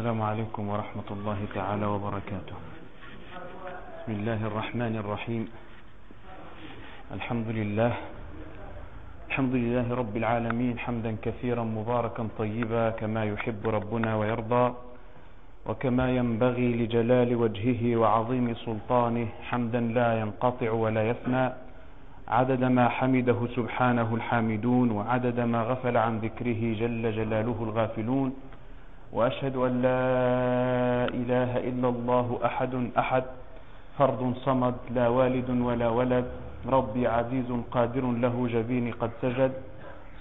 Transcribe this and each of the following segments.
السلام عليكم ورحمة الله تعالى وبركاته. بسم الله الرحمن الرحيم. الحمد لله. الحمد لله رب العالمين. حمدا كثيرا مباركا طيبا كما يحب ربنا ويرضى وكما ينبغي لجلال وجهه وعظيم سلطانه. حمدا لا ينقطع ولا يفنى عدد ما حمده سبحانه الحامدون وعدد ما غفل عن ذكره جل جلاله الغافلون. وأشهد أن لا إله إلا الله أحد أحد فرد صمد لا والد ولا ولد ربي عزيز قادر له جبين قد سجد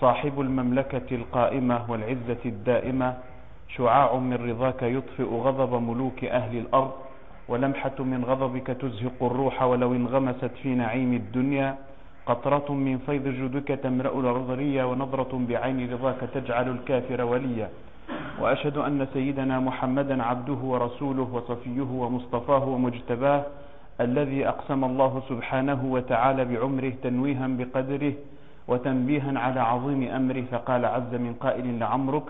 صاحب المملكة القائمة والعزة الدائمة شعاع من رضاك يطفئ غضب ملوك أهل الأرض ولمحة من غضبك تزهق الروح ولو انغمست في نعيم الدنيا قطرة من فيض جودك تمرأ العذرية ونظرة بعين رضاك تجعل الكافر وليا. وأشهد أن سيدنا محمدا عبده ورسوله وصفيه ومصطفاه ومجتباه الذي أقسم الله سبحانه وتعالى بعمره تنويها بقدره وتنبيها على عظيم أمره فقال عز من قائل لعمرك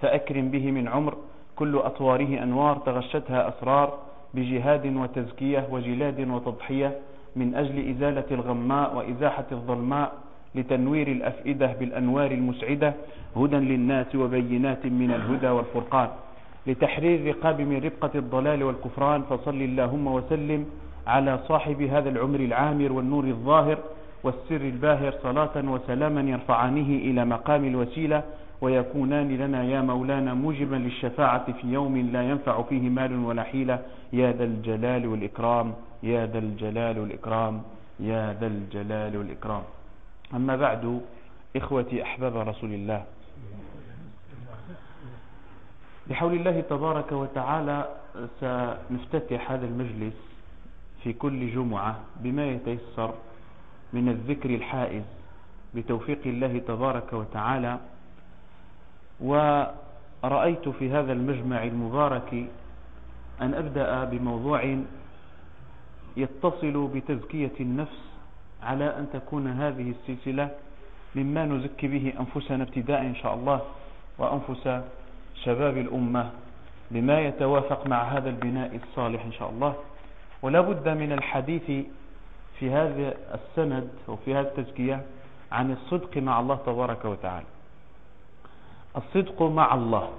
فأكرم به من عمر كل أطواره أنوار تغشتها أسرار بجهاد وتزكية وجلاد وتضحية من أجل إزالة الغماء وإزاحة الظلماء لتنوير الأفئدة بالأنوار المسعدة هدى للناس وبينات من الهدى والفرقان. لتحرير الرقاب من ربقة الضلال والكفران فصل اللهم وسلم على صاحب هذا العمر العامر والنور الظاهر والسر الباهر صلاة وسلاما يرفعانه إلى مقام الوسيلة ويكونان لنا يا مولانا موجبا للشفاعة في يوم لا ينفع فيه مال ولا حيلة. يا ذا الجلال والإكرام يا ذا الجلال والإكرام يا ذا الجلال والإكرام. أما بعد إخوتي أحباب رسول الله. بحول الله تبارك وتعالى سنفتتح هذا المجلس في كل جمعة بما يتيسر من الذكر الحائز بتوفيق الله تبارك وتعالى. ورأيت في هذا المجمع المبارك أن أبدأ بموضوع يتصل بتزكية النفس على أن تكون هذه السلسلة مما نزكي به أنفسنا ابتداء إن شاء الله وأنفس شباب الأمة بما يتوافق مع هذا البناء الصالح إن شاء الله. ولا بد من الحديث في هذا السند وفي هذه التزكية عن الصدق مع الله تبارك وتعالى. الصدق مع الله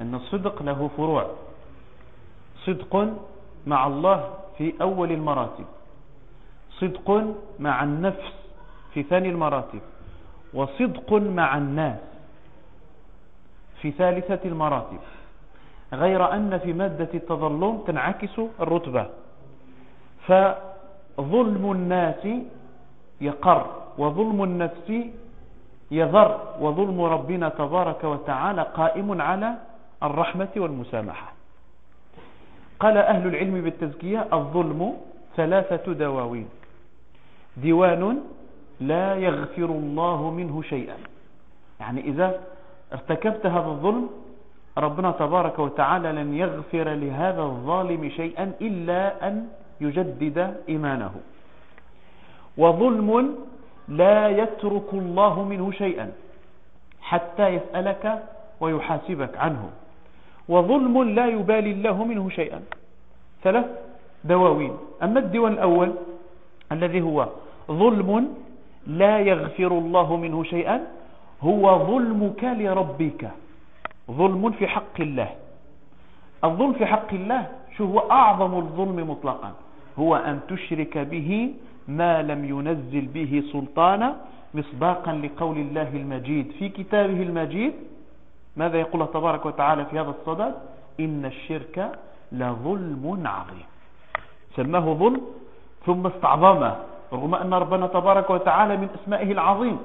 أن الصدق له فروع. صدق مع الله في أول المراتب. صدق مع النفس في ثاني المراتب وصدق مع الناس في ثالثة المراتب غير أن في مادة التظلم تنعكس الرتبة. فظلم الناس يقر وظلم النفس يذر وظلم ربنا تبارك وتعالى قائم على الرحمة والمسامحة. قال أهل العلم بالتزكية الظلم ثلاثة دواوين. ديوان لا يغفر الله منه شيئا. يعني إذا ارتكبت هذا الظلم ربنا تبارك وتعالى لن يغفر لهذا الظالم شيئا إلا أن يجدد إيمانه. وظلم لا يترك الله منه شيئا حتى يسألك ويحاسبك عنه. وظلم لا يبالي الله منه شيئا. ثلاث دواوين. أما الديوان الأول الذي هو ظلم لا يغفر الله منه شيئا هو ظلمك لربك. ظلم في حق الله. الظلم في حق الله شو هو أعظم الظلم مطلقا؟ هو أن تشرك به ما لم ينزل به سلطانا مصداقا لقول الله المجيد. في كتابه المجيد ماذا يقول الله تبارك وتعالى في هذا الصدد؟ إن الشرك لظلم عظيم. سماه ظلم ثم استعظمه. رغم أن ربنا تبارك وتعالى من أسمائه العظيم.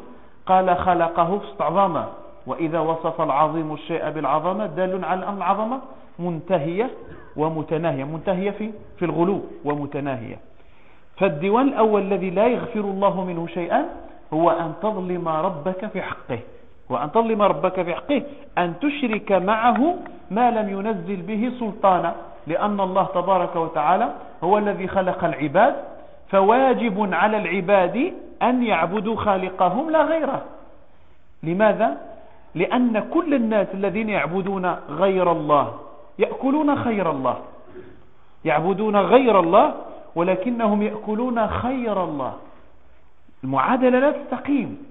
قال خلقه استعظمه وإذا وصف العظيم الشيء بالعظمة دال على أن العظمة منتهية ومتناهية. منتهية في, في الغلو ومتناهية. فالديوان الأول الذي لا يغفر الله منه شيئا هو أن تظلم ربك في حقه. وأن تظلم ربك في حقه أن تشرك معه ما لم ينزل به سلطانا. لأن الله تبارك وتعالى هو الذي خلق العباد فواجب على العباد أن يعبدوا خالقهم لا غيره. لماذا؟ لأن كل الناس الذين يعبدون غير الله يأكلون خير الله. يعبدون غير الله ولكنهم يأكلون خير الله. المعادلة لا تستقيم.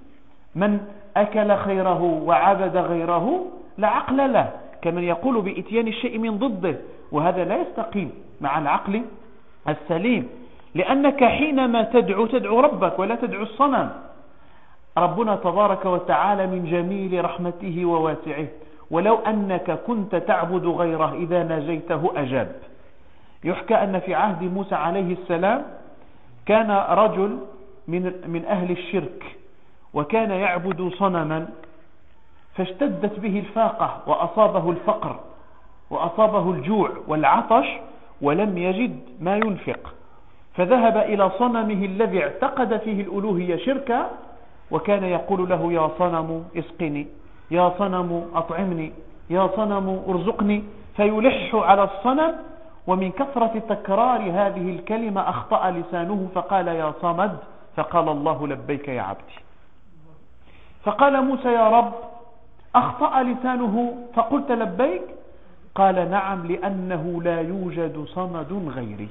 من أكل خيره وعبد غيره لا عقل له كمن يقول بإتيان الشيء من ضده وهذا لا يستقيم مع العقل السليم. لأنك حينما تدعو تدعو ربك ولا تدعو الصنم. ربنا تبارك وتعالى من جميل رحمته وواسعه ولو أنك كنت تعبد غيره إذا نجيته أجاب. يحكى أن في عهد موسى عليه السلام كان رجل من, من أهل الشرك وكان يعبد صنما فاشتدت به الفاقة وأصابه الفقر وأصابه الجوع والعطش ولم يجد ما ينفق. فذهب إلى صنمه الذي اعتقد فيه الألوهية شركا وكان يقول له يا صنم اسقني يا صنم أطعمني يا صنم ارزقني. فيلح على الصنم ومن كثرة تكرار هذه الكلمة أخطأ لسانه فقال يا صمد. فقال الله لبيك يا عبدي. فقال موسى يا رب أخطأ لسانه فقلت لبيك. قال نعم لأنه لا يوجد صمد غيري.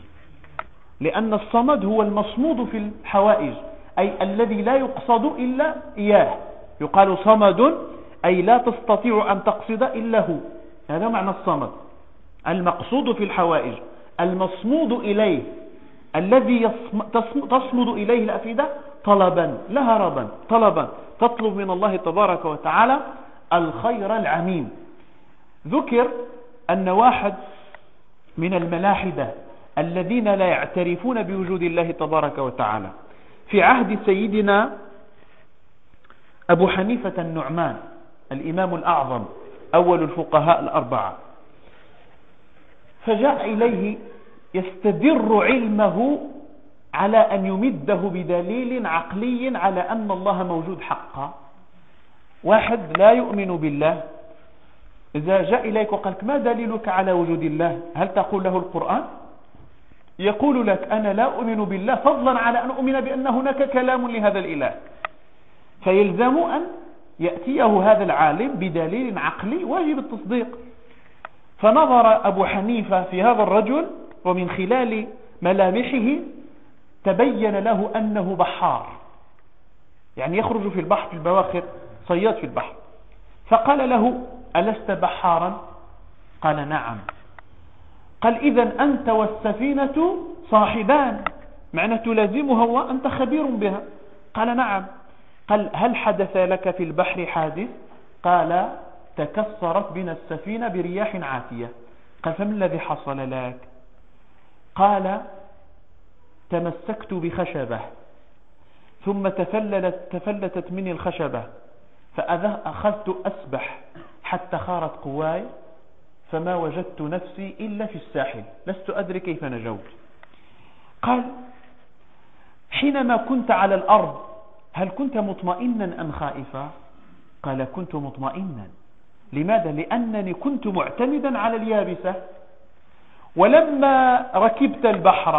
لأن الصمد هو المصمود في الحوائج أي الذي لا يقصد إلا إياه. يقال صمد أي لا تستطيع أن تقصد إلا هو. هذا معنى الصمد. المقصود في الحوائج المصمود إليه. الذي تصمد إليه الأفئدة طلبا لا هربا طلبا. تطلب من الله تبارك وتعالى الخير العميم. ذكر أن واحد من الملاحدة الذين لا يعترفون بوجود الله تبارك وتعالى. في عهد سيدنا أبو حنيفة النعمان الإمام الأعظم أول الفقهاء الأربعة. فجاء إليه يستدر علمه على أن يمده بدليل عقلي على أن الله موجود حقا. واحد لا يؤمن بالله. إذا جاء إليك وقالك ما دليلك على وجود الله؟ هل تقول له القرآن؟ يقول لك أنا لا أؤمن بالله فضلا على أن أؤمن بأن هناك كلام لهذا الإله. فيلزم أن يأتيه هذا العالم بدليل عقلي واجب التصديق. فنظر أبو حنيفة في هذا الرجل ومن خلال ملامحه تبين له أنه بحار. يعني يخرج في البحر في البواخر صياد في البحر. فقال له ألست بحارا؟ قال نعم. قال إذا أنت والسفينة صاحبان. معنى تلازمها وأنت خبير بها. قال نعم. قال هل حدث لك في البحر حادث؟ قال تكسرت بنا السفينة برياح عاتية. قال فما الذي حصل لك؟ قال تمسكت بخشبة. ثم تفللت تفلتت مني الخشبة. فأخذت أسبح حتى خارت قواي. فما وجدت نفسي إلا في الساحل لست أدري كيف نجوت. قال حينما كنت على الأرض هل كنت مطمئنا أم خائفا؟ قال كنت مطمئنا. لماذا؟ لأنني كنت معتمدا على اليابسة. ولما ركبت البحر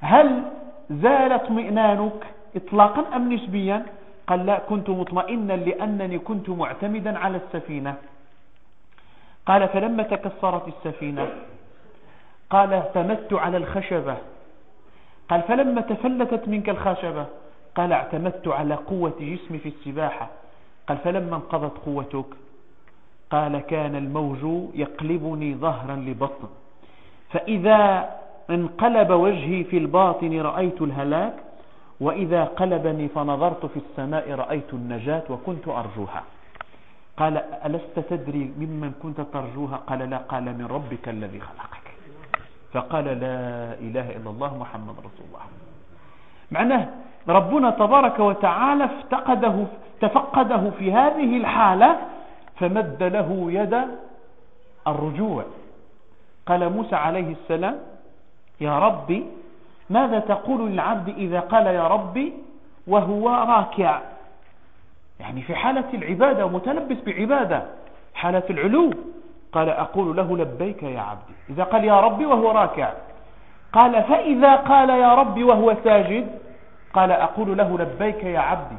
هل زال اطمئنانك إطلاقا أم نسبيا؟ قال لا كنت مطمئنا لأنني كنت معتمدا على السفينة. قال فلما تكسرت السفينة قال اعتمدت على الخشبة. قال فلما تفلتت منك الخشبة. قال اعتمدت على قوة جسمي في السباحة. قال فلما انقضت قوتك. قال كان الموج يقلبني ظهرا لبطن. فإذا انقلب وجهي في الباطن رأيت الهلاك وإذا قلبني فنظرت في السماء رأيت النجاة وكنت أرجوها. قال ألست تدري ممن كنت ترجوها؟ قال لا. قال من ربك الذي خلقك. فقال لا إله إلا الله محمد رسول الله. معناه ربنا تبارك وتعالى افتقده تفقده في هذه الحالة فمد له يد الرجوع. قال موسى عليه السلام يا ربي ماذا تقول للعبد إذا قال يا ربي وهو راكع؟ يعني في حالة العبادة ومتلبس بعبادة حالة العلو. قال أقول له لبيك يا عبدي. إذا قال يا ربي وهو راكع. قال فإذا قال يا ربي وهو ساجد قال أقول له لبيك يا عبدي.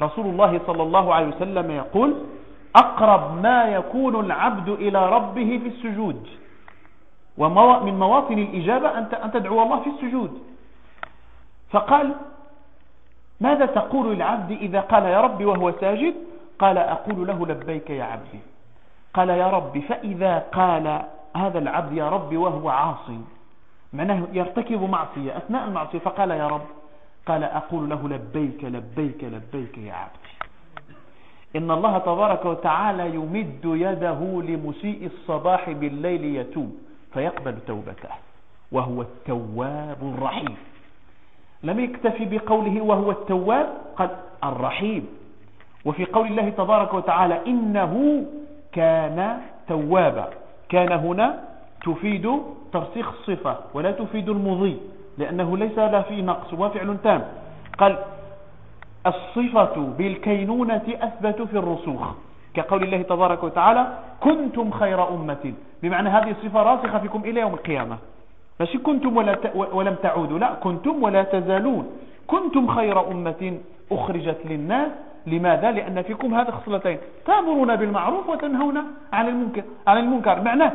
رسول الله صلى الله عليه وسلم يقول أقرب ما يكون العبد إلى ربه في السجود. ومن مواطن الإجابة أن تدعو الله في السجود. فقال ماذا تقول العبد إذا قال يا ربي وهو ساجد؟ قال أقول له لبيك يا عبدي. قال يا ربي فإذا قال هذا العبد يا ربي وهو عاصي معناه يرتكب معصية أثناء المعصية فقال يا رب قال أقول له لبيك لبيك لبيك يا عبدي. إن الله تبارك وتعالى يمد يده لمسيء الصباح بالليل يتوب فيقبل توبته وهو التواب الرحيم. لم يكتفي بقوله وهو التواب قال الرحيم. وفي قول الله تبارك وتعالى إنه كان توابا. كان هنا تفيد ترسيخ الصفة ولا تفيد المضي لأنه ليس لا في نقص وفعل تام. قال الصفة بالكينونة أثبت في الرسوخ. كقول الله تبارك وتعالى كنتم خير أمة. بمعنى هذه الصفة راسخة فيكم إلى يوم القيامة. ماشي كنتم ولا ت... ولم تعودوا؟ لا كنتم ولا تزالون. كنتم خير أمة أخرجت للناس. لماذا؟ لأن فيكم هذه خصلتين. تأمرون بالمعروف وتنهون عن المنكر. عن المنكر. معناه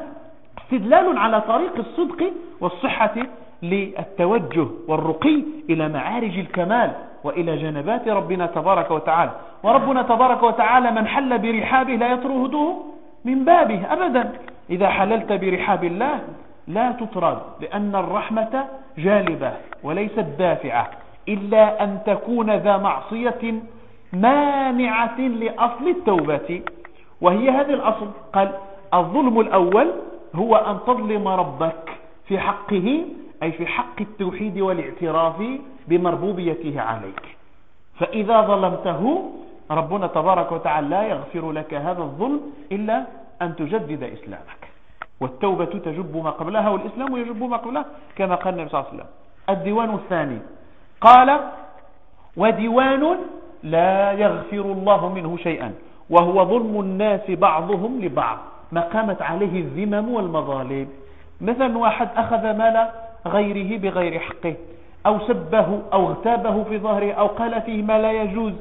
استدلال على طريق الصدق والصحة للتوجه والرقي إلى معارج الكمال وإلى جنبات ربنا تبارك وتعالى. وربنا تبارك وتعالى من حل برحابه لا يطرده من بابه أبدا. إذا حللت برحاب الله لا تطرد لأن الرحمة جالبة وليست دافعة إلا أن تكون ذا معصية مانعة لأصل التوبة. وهي هذه الأصل. قال الظلم الأول هو أن تظلم ربك في حقه أي في حق التوحيد والاعتراف بمربوبيته عليك. فإذا ظلمته ربنا تبارك وتعالى لا يغفر لك هذا الظلم إلا أن تجدد إسلامك. والتوبة تجب ما قبلها والإسلام يجب ما قبلها كما قال النبي صلى الله عليه وسلم. الديوان الثاني. قال وديوان لا يغفر الله منه شيئا وهو ظلم الناس بعضهم لبعض. ما قامت عليه الذمم والمظالم. مثلا واحد أخذ مال غيره بغير حقه أو سبه أو اغتابه في ظهره أو قال فيه ما لا يجوز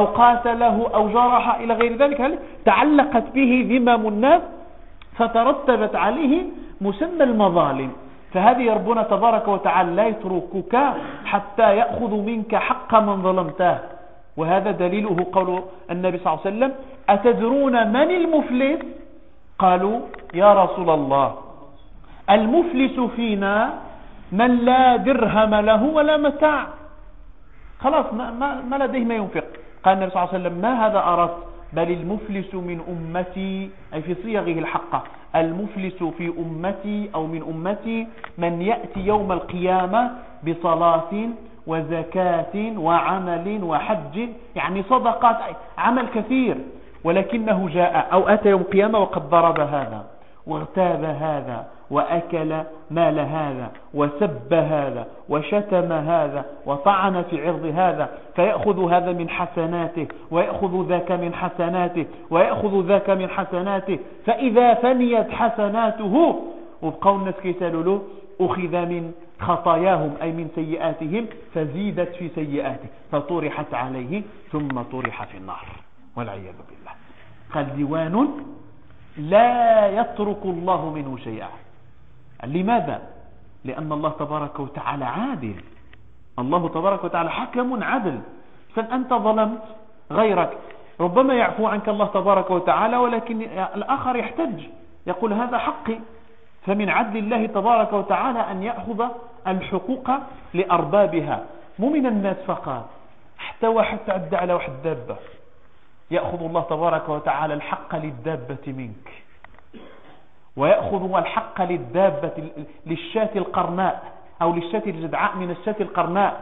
أو قاتله أو جرح إلى غير ذلك هل تعلقت به ذمم الناس؟ فترتبت عليه مسمى المظالم. فهذه ربنا تبارك وتعالى لا يتركك حتى يأخذ منك حق من ظلمته. وهذا دليله قول النبي صلى الله عليه وسلم أتدرون من المفلس؟ قالوا يا رسول الله. المفلس فينا من لا درهم له ولا متاع. خلاص ما, ما, ما لديه ما ينفق. قال النبي صلى الله عليه وسلم ما هذا أردت؟ بل المفلس من أمتي أي في صيغه الحقة المفلس في أمتي أو من أمتي من يأتي يوم القيامة بصلاة وزكاة وعمل وحج يعني صدقات عمل كثير ولكنه جاء أو أتى يوم القيامة وقد ضرب هذا واغتاب هذا وأكل مال هذا وسب هذا وشتم هذا وطعن في عرض هذا فيأخذ هذا من حسناته ويأخذ ذاك من حسناته ويأخذ ذاك من حسناته فإذا فنيت حسناته وبقوا الناس كيسالوا له أخذ من خطاياهم أي من سيئاتهم فزيدت في سيئاته فطرحت عليه ثم طرح في النار والعياذ بالله. قال ديوان لا يترك الله منه شيئا. لماذا؟ لأن الله تبارك وتعالى عادل. الله تبارك وتعالى حكم عدل. فأنت ظلمت غيرك. ربما يعفو عنك الله تبارك وتعالى ولكن الآخر يحتج. يقول هذا حقي. فمن عدل الله تبارك وتعالى أن يأخذ الحقوق لأربابها. مو من الناس فقط. حتى واحد تعدى على واحد دابة. يأخذ الله تبارك وتعالى الحق للدابة منك. ويأخذ الحق للدابة للشاة القرناء أو للشاة الجدعاء من الشاة القرناء.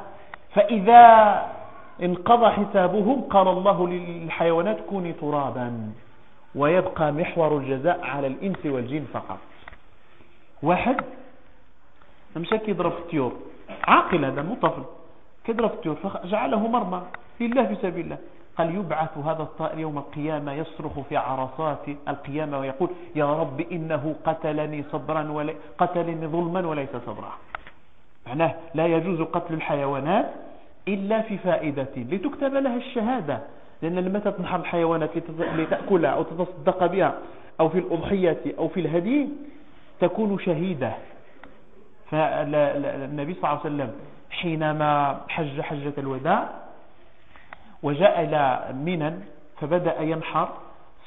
فإذا انقضى حسابهم قال الله للحيوانات كوني ترابا. ويبقى محور الجزاء على الإنس والجن فقط. واحد مشى كيضرب في الطيور عاقل هذا مو طفل. كيضرب في الطيور فجعله مرمى. لله في سبيل الله. قال يبعث هذا الطائر يوم القيامة يصرخ في عرصات القيامة ويقول يا رب إنه قتلني صبرا ولا قتلني ظلما وليس صبرا. معناه لا يجوز قتل الحيوانات إلا في فائدة لتكتب لها الشهادة. لأن لما تنحر الحيوانات لتأكلها أو تتصدق بها أو في الأضحية أو في الهدي تكون شهيدة. فالنبي صلى الله عليه وسلم حينما حج حجة الوداع وجاء إلى منى فبدأ ينحر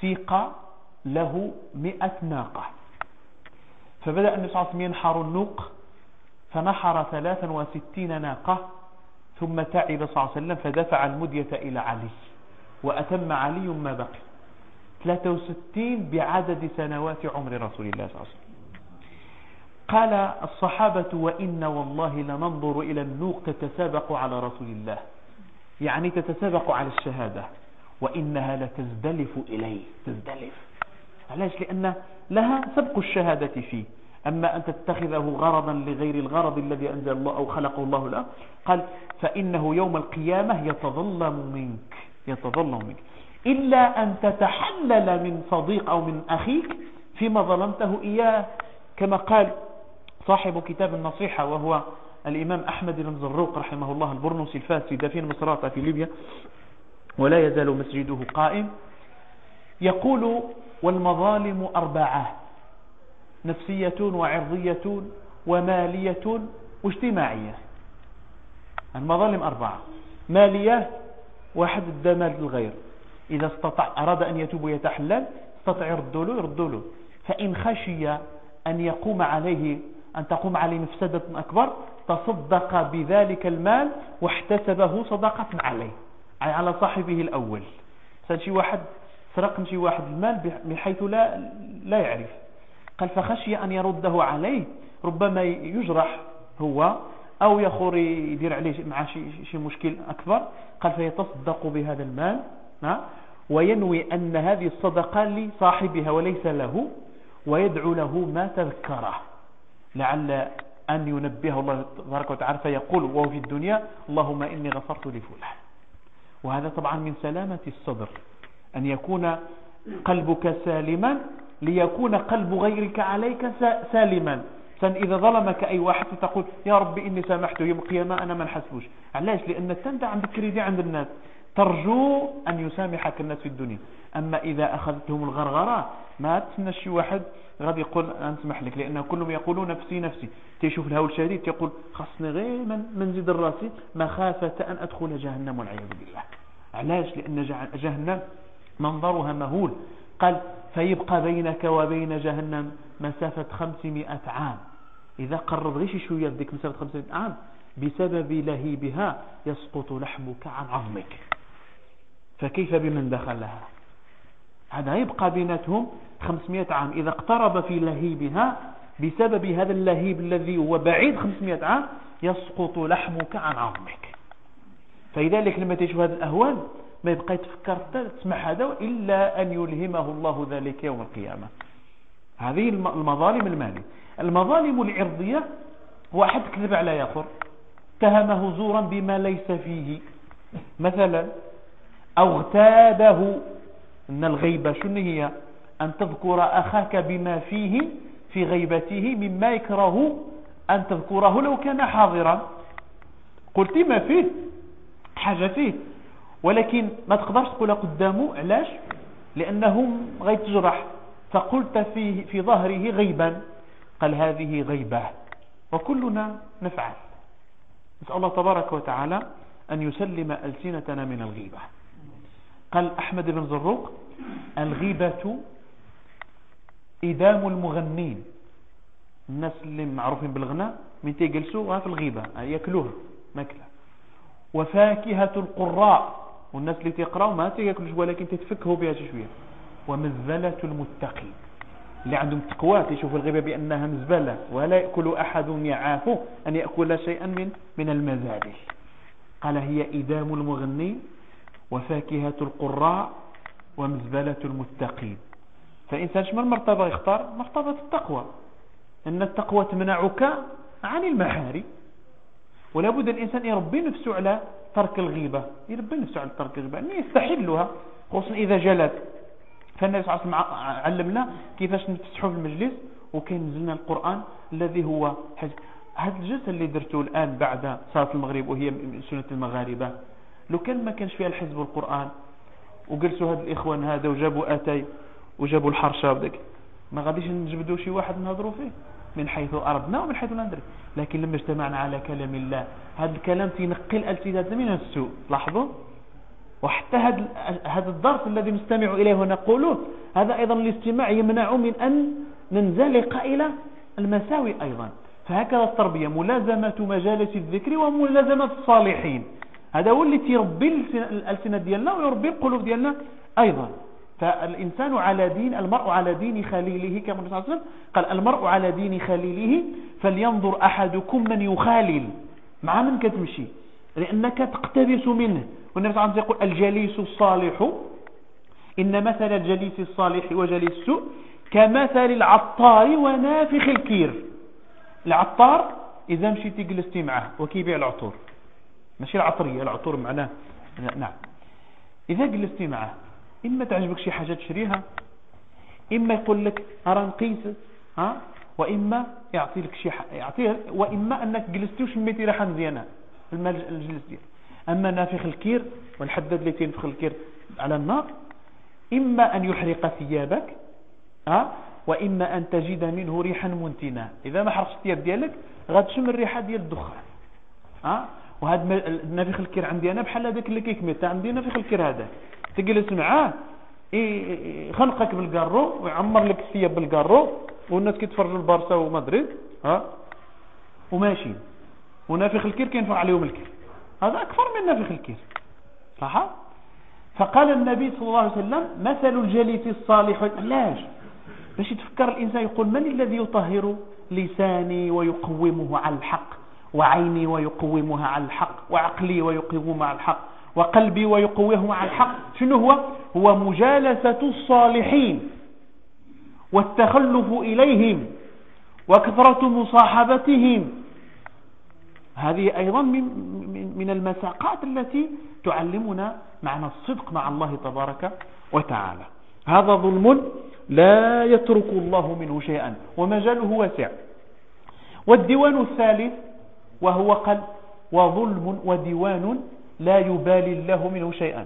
سيق له مئة ناقة. فبدأ النبي صلى الله عليه وسلم ينحر النوق فنحر ثلاثا وستين ناقة ثم تعب صلى الله عليه وسلم فدفع المدية إلى علي وأتم علي ما بقي. 63 بعدد سنوات عمر رسول الله صلى الله عليه وسلم. قال الصحابة وإن والله لننظر إلى النوق تتسابق على رسول الله. يعني تتسابق على الشهادة وإنها لتزدلف إليه. تزدلف. علاش؟ لأن لها سبق الشهادة فيه. أما أن تتخذه غرضا لغير الغرض الذي أنزل الله أو خلقه الله له قال فإنه يوم القيامة يتظلم منك يتظلم منك. إلا أن تتحلل من صديق أو من أخيك فيما ظلمته إياه. كما قال صاحب كتاب النصيحة وهو الإمام أحمد بن زروق رحمه الله البرنوسي الفاسي دفين مصراته في ليبيا ولا يزال مسجده قائم. يقول والمظالم أربعة نفسية وعرضية ومالية واجتماعية. المظالم أربعة مالية واحد الدمال للغير. إذا استطاع أراد أن يتوب ويتحلل استطاع يردوا له له. فإن خشي أن يقوم عليه أن تقوم عليه مفسدة أكبر تصدق بذلك المال واحتسبه صدقة عليه أي على صاحبه الأول. شي واحد سرق شي واحد المال بحيث لا لا يعرف. قال فخشي أن يرده عليه ربما يجرح هو أو يخور يدير عليه مع شي, شي مشكل أكبر. قال فيتصدق بهذا المال وينوي أن هذه الصدقة لصاحبها وليس له ويدعو له ما تذكره. لعل أن ينبه الله تبارك وتعالى فيقول وهو في الدنيا اللهم إني غفرت لفلان وهذا طبعا من سلامة الصدر. أن يكون قلبك سالما ليكون قلب غيرك عليك سالما. إذا ظلمك أي واحد تقول يا ربي إني سامحته يوم القيامة أنا ما نحسبوش. علاش؟ لأن أنت عندك كريدي عند الناس. ترجو أن يسامحك الناس في الدنيا. أما إذا أخذتهم الغرغرة ما تسنى شي واحد غادي يقول نسمح لك لأن كلهم يقولون نفسي نفسي. تيشوف الهول الشديد تيقول خصني غير من, من زيد الراسي مخافة أن أدخل جهنم والعياذ بالله. علاش؟ لأن جهنم منظرها مهول. قال فيبقى بينك وبين جهنم مسافة خمسمائة عام. إذا قرب غيش شوية ذيك مسافة خمسمائة عام بسبب لهيبها يسقط لحمك عن عظمك. فكيف بمن دخلها؟ هذا يبقى بيناتهم 500 عام. إذا اقترب في لهيبها بسبب هذا اللهيب الذي هو بعيد 500 عام يسقط لحمك عن عظمك. فلذلك لما تشوف هذه الأهوال ما يبقى يتفكر تسمع هذا إلا أن يلهمه الله ذلك يوم القيامة. هذه المظالم المالية. المظالم العرضية واحد كذب على يخر اتهمه زورا بما ليس فيه. مثلا أو اغتابه أن الغيبة شنو هي؟ أن تذكر أخاك بما فيه في غيبته مما يكره أن تذكره لو كان حاضرا. قلت ما فيه؟ حاجة فيه. ولكن ما تقدرش تقولها قدامه علاش؟ لأنه غيتجرح فقلت في, في ظهره غيبا. قال هذه غيبة. وكلنا نفعل. نسأل الله تبارك وتعالى أن يسلم ألسنتنا من الغيبة. قال أحمد بن زروق الغيبة إدام المغنين. الناس اللي معروفين بالغناء من تيجلسوا في الغيبة يأكلوها ماكلة. وفاكهة القراء والناس اللي تقراوا ما تيأكلوش ولكن تتفكهوا بها شوية. ومزبلة المتقين. اللي عندهم تقوى تشوف الغيبة بأنها مزبلة ولا يأكل أحد يعافه أن يأكل شيئا من من المزابل قال هي إدام المغنين وفاكهة القراء ومزبلة المتقين. فإنسان شمال مرتبة يختار؟ مرتبة التقوى. أن التقوى تمنعك عن المحارم. ولا بد الإنسان يربي نفسه على ترك الغيبة. يربي نفسه على ترك الغيبة. أنه يستحلها. خصوصا إذا جلت. فالنبي صلى الله عليه وسلم علمنا كيفاش نفسحوا في المجلس. وكان نزلنا القرآن الذي هو هذا الجلسة اللي درته الآن بعد صلاة المغرب وهي سنة المغاربة. لو كان ما كانش فيها الحزب والقرآن وجلسوا هاد الإخوان هذا وجابوا آتاي وجابوا الحرشة وداك. ما غاديش نجبدوا شي واحد نهضروا فيه من حيث أردنا ومن حيث لا ندري. لكن لما اجتمعنا على كلام الله هذا الكلام تنقل ألسنتنا من السوء. لاحظوا؟ وحتى هذا هذا الدرس الذي نستمع إليه ونقوله هذا أيضا الاستماع يمنع من أن ننزلق إلى المساوي أيضا. فهكذا التربية ملازمة مجالس الذكر وملازمة الصالحين. هذا هو اللي تيربي الألسنة ديالنا ويربي القلوب ديالنا أيضا. فالإنسان على دين المرء على دين خليله كما النبي صلى الله عليه وسلم. قال المرء على دين خليله فلينظر أحدكم من يخالل. مع من كتمشي؟ لأنك تقتبس منه. والنبي صلى الله عليه وسلم يقول الجليس الصالح. إن مثل الجليس الصالح وجليس السوء كمثل العطار ونافخ الكير. العطار إذا مشيتي جلستي معه وكيبيع العطور. ماشي العطرية العطور معناه نعم. إذا جلستي معه إما تعجبك شي حاجة تشريها إما يقول لك أرى نقيس ها وإما يعطي لك شي يعطيه وإما أنك جلستي وشميتي ريحة مزيانة الجلس ديالك. أما نافخ الكير والحداد اللي تنفخ الكير على النار إما أن يحرق ثيابك ها وإما أن تجد منه ريحا منتنة. إذا ما حرقش الثياب ديالك غتشم الريحة ديال الدخان ها. وهذا نافخ الكير عندي أنا بحال هذاك اللي كيكمل عندي نافخ الكير هذا. تجلس معاه يخنقك بالقارو ويعمر لك الثياب بالقارو والناس كيتفرجوا البارسا ومدريد ها؟ وماشي ونافخ الكير كينفع عليهم الكير. هذا أكثر من نافخ الكير. صح فقال النبي صلى الله عليه وسلم مثل الجليس الصالح. علاش؟ باش يتفكر الإنسان يقول من الذي يطهر لساني ويقومه على الحق؟ وعيني ويقومها على الحق وعقلي ويقومها على الحق وقلبي ويقويه على الحق. شنو هو؟ هو مجالسة الصالحين والتخلف إليهم وكثرة مصاحبتهم. هذه أيضا من المساقات التي تعلمنا معنى الصدق مع الله تبارك وتعالى. هذا ظلم لا يترك الله منه شيئا ومجاله واسع. والديوان الثالث وهو قال وظلم وديوان لا يبالي الله منه شيئا.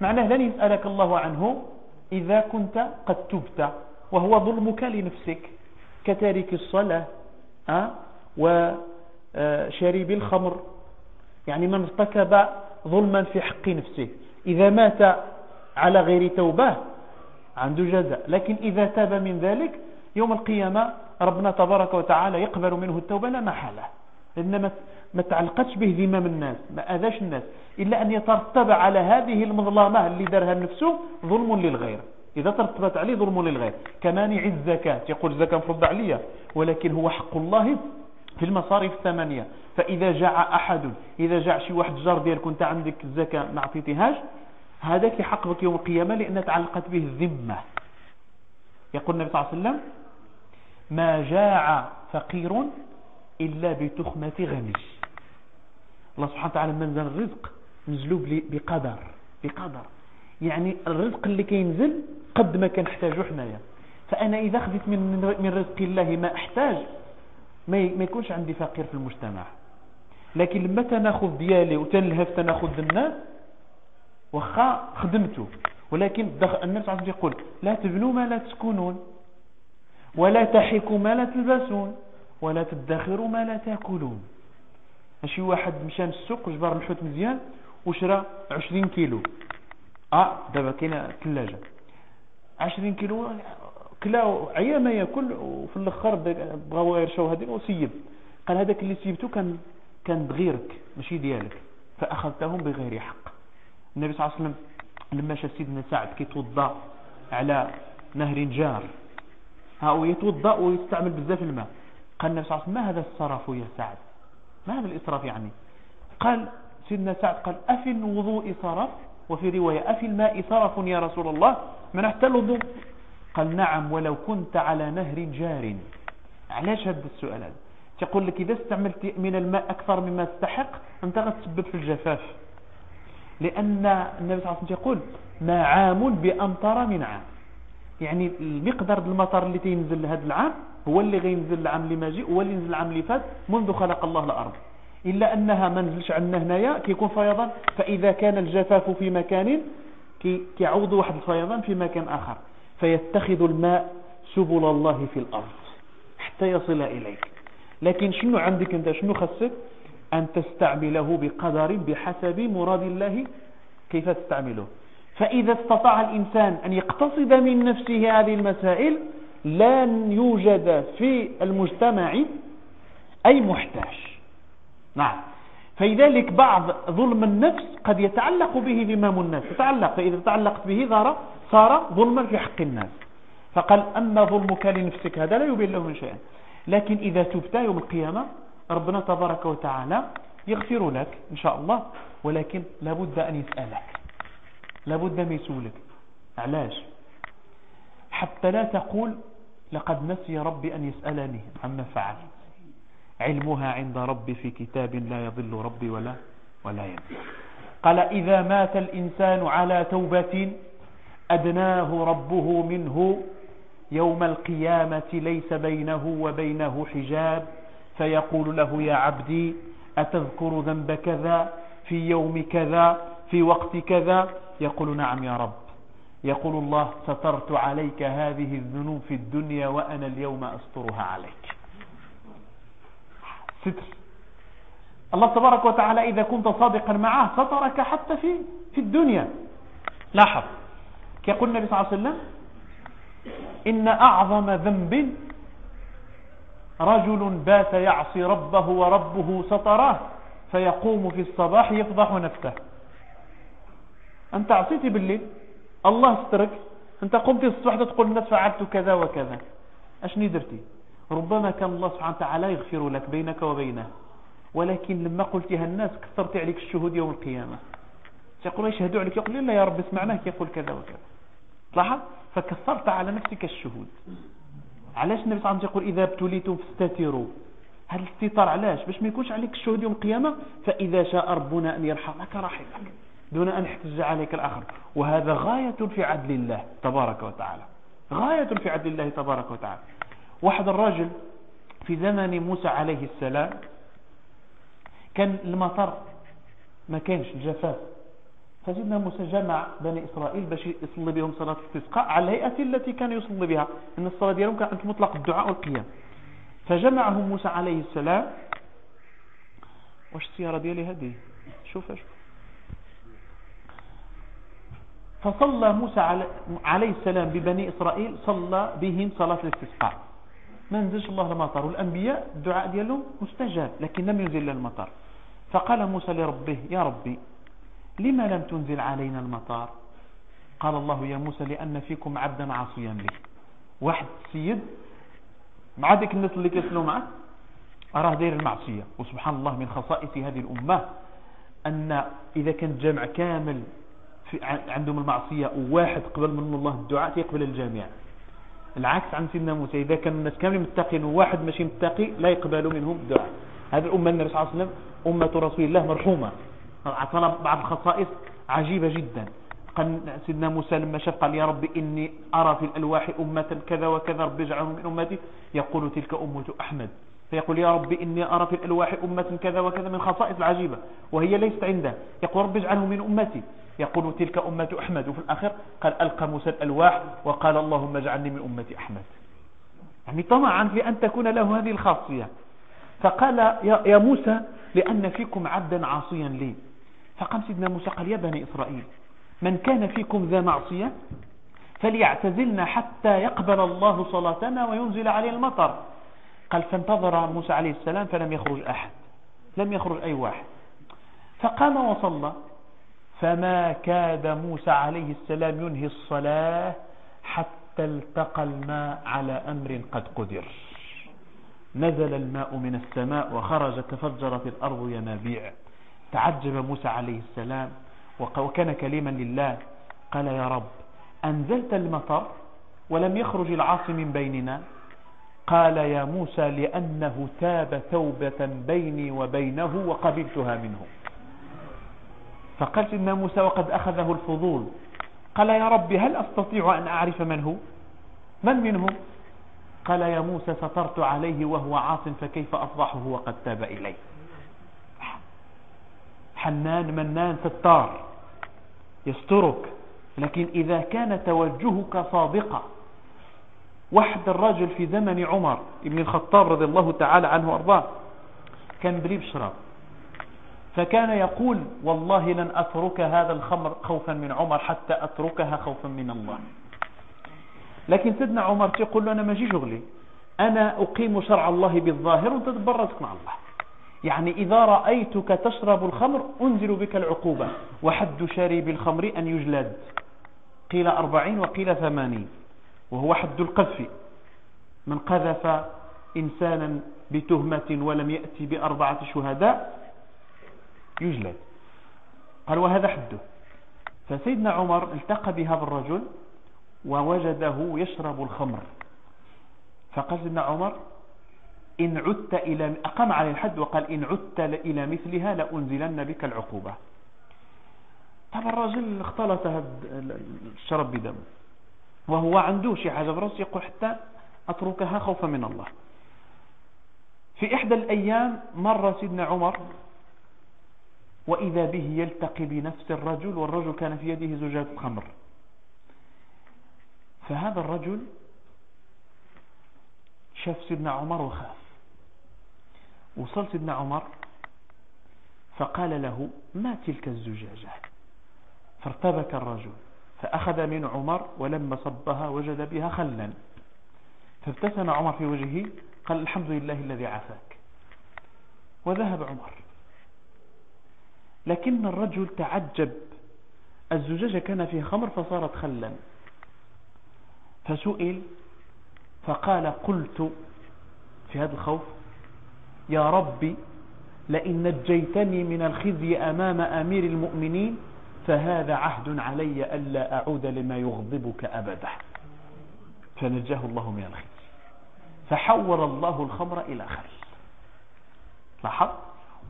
معناه لن يسألك الله عنه إذا كنت قد تبت وهو ظلمك لنفسك كتارك الصلاة أه؟ وشريب الخمر. يعني من ارتكب ظلما في حق نفسه إذا مات على غير توبة عنده جزاء. لكن إذا تاب من ذلك يوم القيامة ربنا تبارك وتعالى يقبل منه التوبة لا محالة. إنما ما تعلقتش به ذمم الناس ما أذاش الناس إلا أن يترتب على هذه المظلمة اللي دارها نفسه ظلم للغير. إذا ترتبت عليه ظلم للغير كمانع الزكاة يقول الزكاة مفروض عليا ولكن هو حق الله في المصارف الثمانية. فإذا جاع أحد إذا جاع شي واحد جار ديالك كنت عندك الزكاة ما عطيتيهاش هذاك يحقق يوم القيامة لأن تعلقت به الذمة. يقول النبي صلى الله عليه وسلم ما جاع فقير إلا بتخمة غني الله سبحانه وتعالى منزل الرزق نزلوا بقدر بقدر. يعني الرزق اللي كينزل قد ما كنحتاجه حنايا. فأنا إذا خذيت من من رزق الله ما أحتاج ما يكونش عندي فقير في المجتمع. لكن لما تناخذ ديالي وتنلهف تناخذ الناس وخا خدمته ولكن النبي صلى الله عليه وسلم يقول لا تبنوا ما لا تسكنون ولا تحكوا ما لا تلبسون. ولا تدخروا ما لا تاكلون. ماشي واحد مشى للسوق وجبر الحوت مزيان وشرى 20 كيلو. آه دابا كاينة ثلاجة. 20 كيلو كلا عيا ما ياكل وفي الأخر بغاو يرشاو هذيك وسيب. قال هذاك اللي سيبته كان كان بغيرك ماشي ديالك. فأخذتهم بغير حق. النبي صلى الله عليه وسلم لما شاف سيدنا سعد كيتوضأ على نهر جار. ها هو يتوضأ ويستعمل بزاف الماء. قال النبي صلى الله عليه وسلم ما هذا الصرف يا سعد؟ ما هذا الإسراف يعني؟ قال سيدنا سعد قال أفي الوضوء صرف؟ وفي رواية أفي الماء صرف يا رسول الله؟ من حتى الوضوء؟ قال نعم ولو كنت على نهر جار. علاش هذا السؤال هذا. تقول لك إذا استعملت من الماء أكثر مما تستحق أنت غتسبب في الجفاف. لأن النبي صلى الله عليه وسلم يقول ما عام بأمطر من عام يعني المقدار المطر اللي تينزل هذا العام هو اللي غينزل العام اللي ماجي هو اللي نزل العام اللي فات منذ خلق الله الأرض. إلا أنها ما نزلش عندنا هنايا كيكون فيضان فإذا كان الجفاف في مكان كيعوض واحد الفيضان في مكان آخر. فيتخذ الماء سبل الله في الأرض حتى يصل إليك. لكن شنو عندك أنت؟ شنو خصك؟ أن تستعمله بقدر بحسب مراد الله. كيف تستعمله؟ فإذا استطاع الإنسان أن يقتصد من نفسه هذه المسائل لن يوجد في المجتمع أي محتاج. نعم. فلذلك بعض ظلم النفس قد يتعلق به ذمام الناس. يتعلق فإذا تعلقت به صار ظلما في حق الناس. فقال أما ظلمك لنفسك هذا لا يبين له من شيء. لكن إذا تبت يوم القيامة ربنا تبارك وتعالى يغفر لك إن شاء الله. ولكن لابد أن يسألك. لابد أن يسولك. علاش؟ حتى لا تقول لقد نسي ربي أن يسألني عما فعل علمها عند ربي في كتاب لا يضل ربي ولا ولا ينسى. قال إذا مات الإنسان على توبة أدناه ربه منه يوم القيامة ليس بينه وبينه حجاب. فيقول له يا عبدي أتذكر ذنب كذا؟ في يوم كذا؟ في وقت كذا؟ يقول نعم يا رب. يقول الله سترت عليك هذه الذنوب في الدنيا وأنا اليوم أسترها عليك. ستر. الله تبارك وتعالى إذا كنت صادقا معه سترك حتى في في الدنيا. لاحظ. يقول النبي صلى الله عليه وسلم إن أعظم ذنب رجل بات يعصي ربه وربه ستراه فيقوم في الصباح يفضح نفسه. أنت عصيتي بالليل؟ الله استرك أنت قمت الصبح تقول الناس فعلت كذا وكذا. أشني درتي؟ ربما كان الله سبحانه وتعالى يغفر لك بينك وبينه. ولكن لما قلتها الناس كثرت عليك الشهود يوم القيامة. يقول يشهدوا عليك. يقول لا يا رب اسمعناه يقول كذا وكذا. تلاحظ؟ فكثرت على نفسك الشهود. علاش النبي صلى الله عليه وسلم يقول إذا ابتليتم فاستتروا؟ هذا الاستتار علاش؟ باش ما يكونش عليك الشهود يوم القيامة؟ فإذا شاء ربنا أن يرحمك رحمك دون أن يحتج عليك الآخر. وهذا غاية في عدل الله تبارك وتعالى. غاية في عدل الله تبارك وتعالى. واحد الرجل في زمن موسى عليه السلام كان المطر ما كانش الجفاف فسيدنا موسى جمع بني إسرائيل باش يصلي بهم صلاة الاستسقاء على الهيئة التي كان يصلي بها. إن الصلاة ديالهم كانت مطلق الدعاء والقيام. فجمعهم موسى عليه السلام. واش السيارة ديالي هذه؟ شوف شوف. فصلى موسى عليه السلام ببني إسرائيل صلى بهم صلاة الاستسقاء. ما نزلش الله المطر. والأنبياء الدعاء ديالهم مستجاب لكن لم ينزل المطر. فقال موسى لربه يا ربي لما لم تنزل علينا المطار قال الله يا موسى لأن فيكم عبدا عاصيا لي واحد سيد مع ذلك الناس اللي كيصلوا معه أراه داير المعصية. وسبحان الله من خصائص هذه الأمة أن إذا كان جمع كامل عندهم المعصية وواحد قبل من الله الدعاء يقبل الجميع. العكس عن سيدنا موسى إذا كان الناس كاملين متقين وواحد ماشي متقي لا يقبل منهم الدعاء. هذه الأمة النبي صلى الله عليه وسلم أمة رسول الله مرحومة. أعطانا بعض الخصائص عجيبة جدا. قال سيدنا موسى لما شاف قال يا رب إني أرى في الألواح أمة كذا وكذا رب اجعلهم من أمتي. يقول تلك أمة أحمد. فيقول يا رب إني أرى في الألواح أمة كذا وكذا من خصائص العجيبة وهي ليست عنده. يقول رب اجعله من أمتي. يقول تلك أمة أحمد وفي الآخر قال ألقى موسى الألواح وقال اللهم اجعلني من أمة أحمد. يعني طمعا في أن تكون له هذه الخاصية. فقال يا موسى لأن فيكم عبدا عاصيا لي. فقام سيدنا موسى قال يا بني إسرائيل من كان فيكم ذا معصية فليعتزلنا حتى يقبل الله صلاتنا وينزل عليه المطر. قال فانتظر موسى عليه السلام فلم يخرج أحد لم يخرج أي واحد. فقام وصلى. فما كاد موسى عليه السلام ينهي الصلاة حتى التقى الماء على أمر قد قدر. نزل الماء من السماء وخرج تفجرت الأرض ينابيع. تعجب موسى عليه السلام وكان كليما لله. قال يا رب أنزلت المطر ولم يخرج العاصي من بيننا؟ قال يا موسى لأنه تاب توبة بيني وبينه وقبلتها منه فقال سيدنا موسى وقد أخذه الفضول. قال يا رب هل أستطيع أن أعرف من هو؟ من منهم؟ قال يا موسى سترت عليه وهو عاص فكيف أفضحه وقد تاب إلي حنان منان ستار. يسترك. لكن إذا كان توجهك صادقا. واحد الرجل في زمن عمر ابن الخطاب رضي الله تعالى عنه وأرضاه. كان بريب شراب. فكان يقول والله لن أترك هذا الخمر خوفا من عمر حتى أتركها خوفا من الله. لكن سيدنا عمر يقول له أنا ماشي شغلي. أنا أقيم شرع الله بالظاهر وأنت مع الله. يعني إذا رأيتك تشرب الخمر أنزل بك العقوبة. وحد شارب الخمر أن يجلد. قيل أربعين وقيل ثمانين. وهو حد القذف. من قذف إنسانا بتهمة ولم يأتي بأربعة شهداء يجلد. قال وهذا حده. فسيدنا عمر التقى بهذا الرجل ووجده يشرب الخمر. فقال سيدنا عمر إن عدت إلى أقام عليه الحد وقال إن عدت إلى مثلها لأنزلن بك العقوبة. طبعا الرجل اختلط الشرب بدم. وهو عنده شي حاجة برأس يقول حتى أتركها خوفا من الله. في إحدى الأيام مر سيدنا عمر وإذا به يلتقي بنفس الرجل والرجل كان في يده زجاجة خمر. فهذا الرجل شاف سيدنا عمر وخاف. وصل سيدنا عمر فقال له ما تلك الزجاجة فارتبك الرجل فأخذ من عمر ولما صبها وجد بها خلا. فابتسم عمر في وجهه قال الحمد لله الذي عافاك. وذهب عمر. لكن الرجل تعجب. الزجاجة كان فيها خمر فصارت خلا. فسئل فقال قلت في هذا الخوف يا ربي لئن نجيتني من الخزي أمام أمير المؤمنين فهذا عهد علي ألا أعود لما يغضبك أبدا. فنجاه الله من الخزي. فحول الله الخمر إلى خل. لاحظ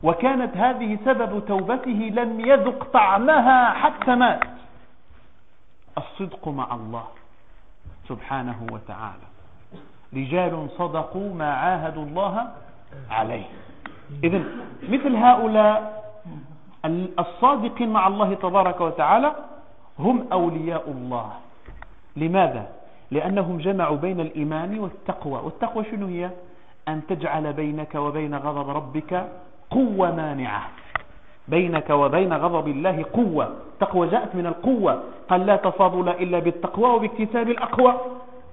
وكانت هذه سبب توبته لم يذق طعمها حتى مات. الصدق مع الله سبحانه وتعالى. رجال صدقوا ما عاهدوا الله عليه. إذن مثل هؤلاء الصادقين مع الله تبارك وتعالى هم أولياء الله. لماذا؟ لأنهم جمعوا بين الإيمان والتقوى. والتقوى شنو هي؟ أن تجعل بينك وبين غضب ربك قوة مانعة. بينك وبين غضب الله قوة. تقوى جاءت من القوة. قال لا تفاضل إلا بالتقوى وباكتساب الأقوى.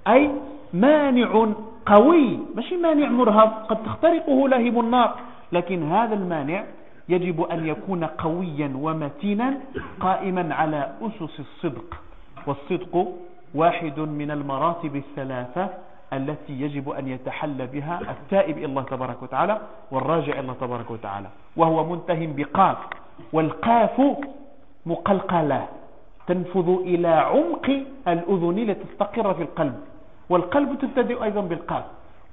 أي مانع قوي. مش مانع مرهب قد تخترقه لاهب النار. لكن هذا المانع يجب أن يكون قويا ومتينا قائما على أسس الصدق. والصدق واحد من المراتب الثلاثة التي يجب أن يتحلى بها التائب إلى الله تبارك وتعالى والراجع إلى الله تبارك وتعالى وهو منتهي بقاف والقاف مقلقلة تنفذ إلى عمق الأذن لتستقر في القلب والقلب تبتدئ أيضا بالقاف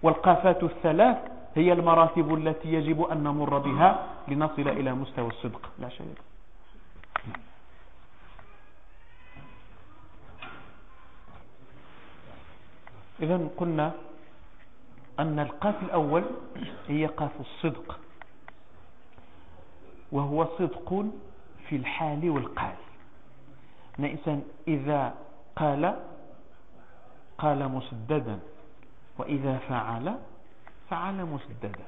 والقافات الثلاث هي المراتب التي يجب أن نمر بها لنصل إلى مستوى الصدق. لا شيء. إذا قلنا أن القاف الأول هي قاف الصدق وهو صدق في الحال والقال. إنسان إذا قال قال مسددا وإذا فعل فعل مسددا.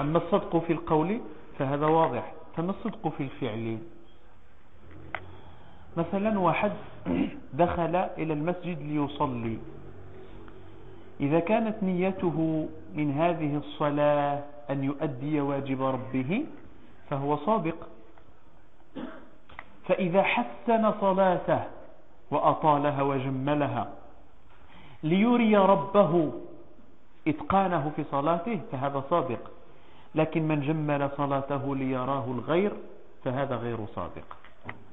أما الصدق في القول فهذا واضح. فما الصدق في الفعل؟ مثلا واحد دخل إلى المسجد ليصلي. إذا كانت نيته من هذه الصلاة أن يؤدي واجب ربه فهو صادق. فإذا حسن صلاته وأطالها وجملها ليري ربه إتقانه في صلاته فهذا صادق. لكن من جمل صلاته ليراه الغير فهذا غير صادق.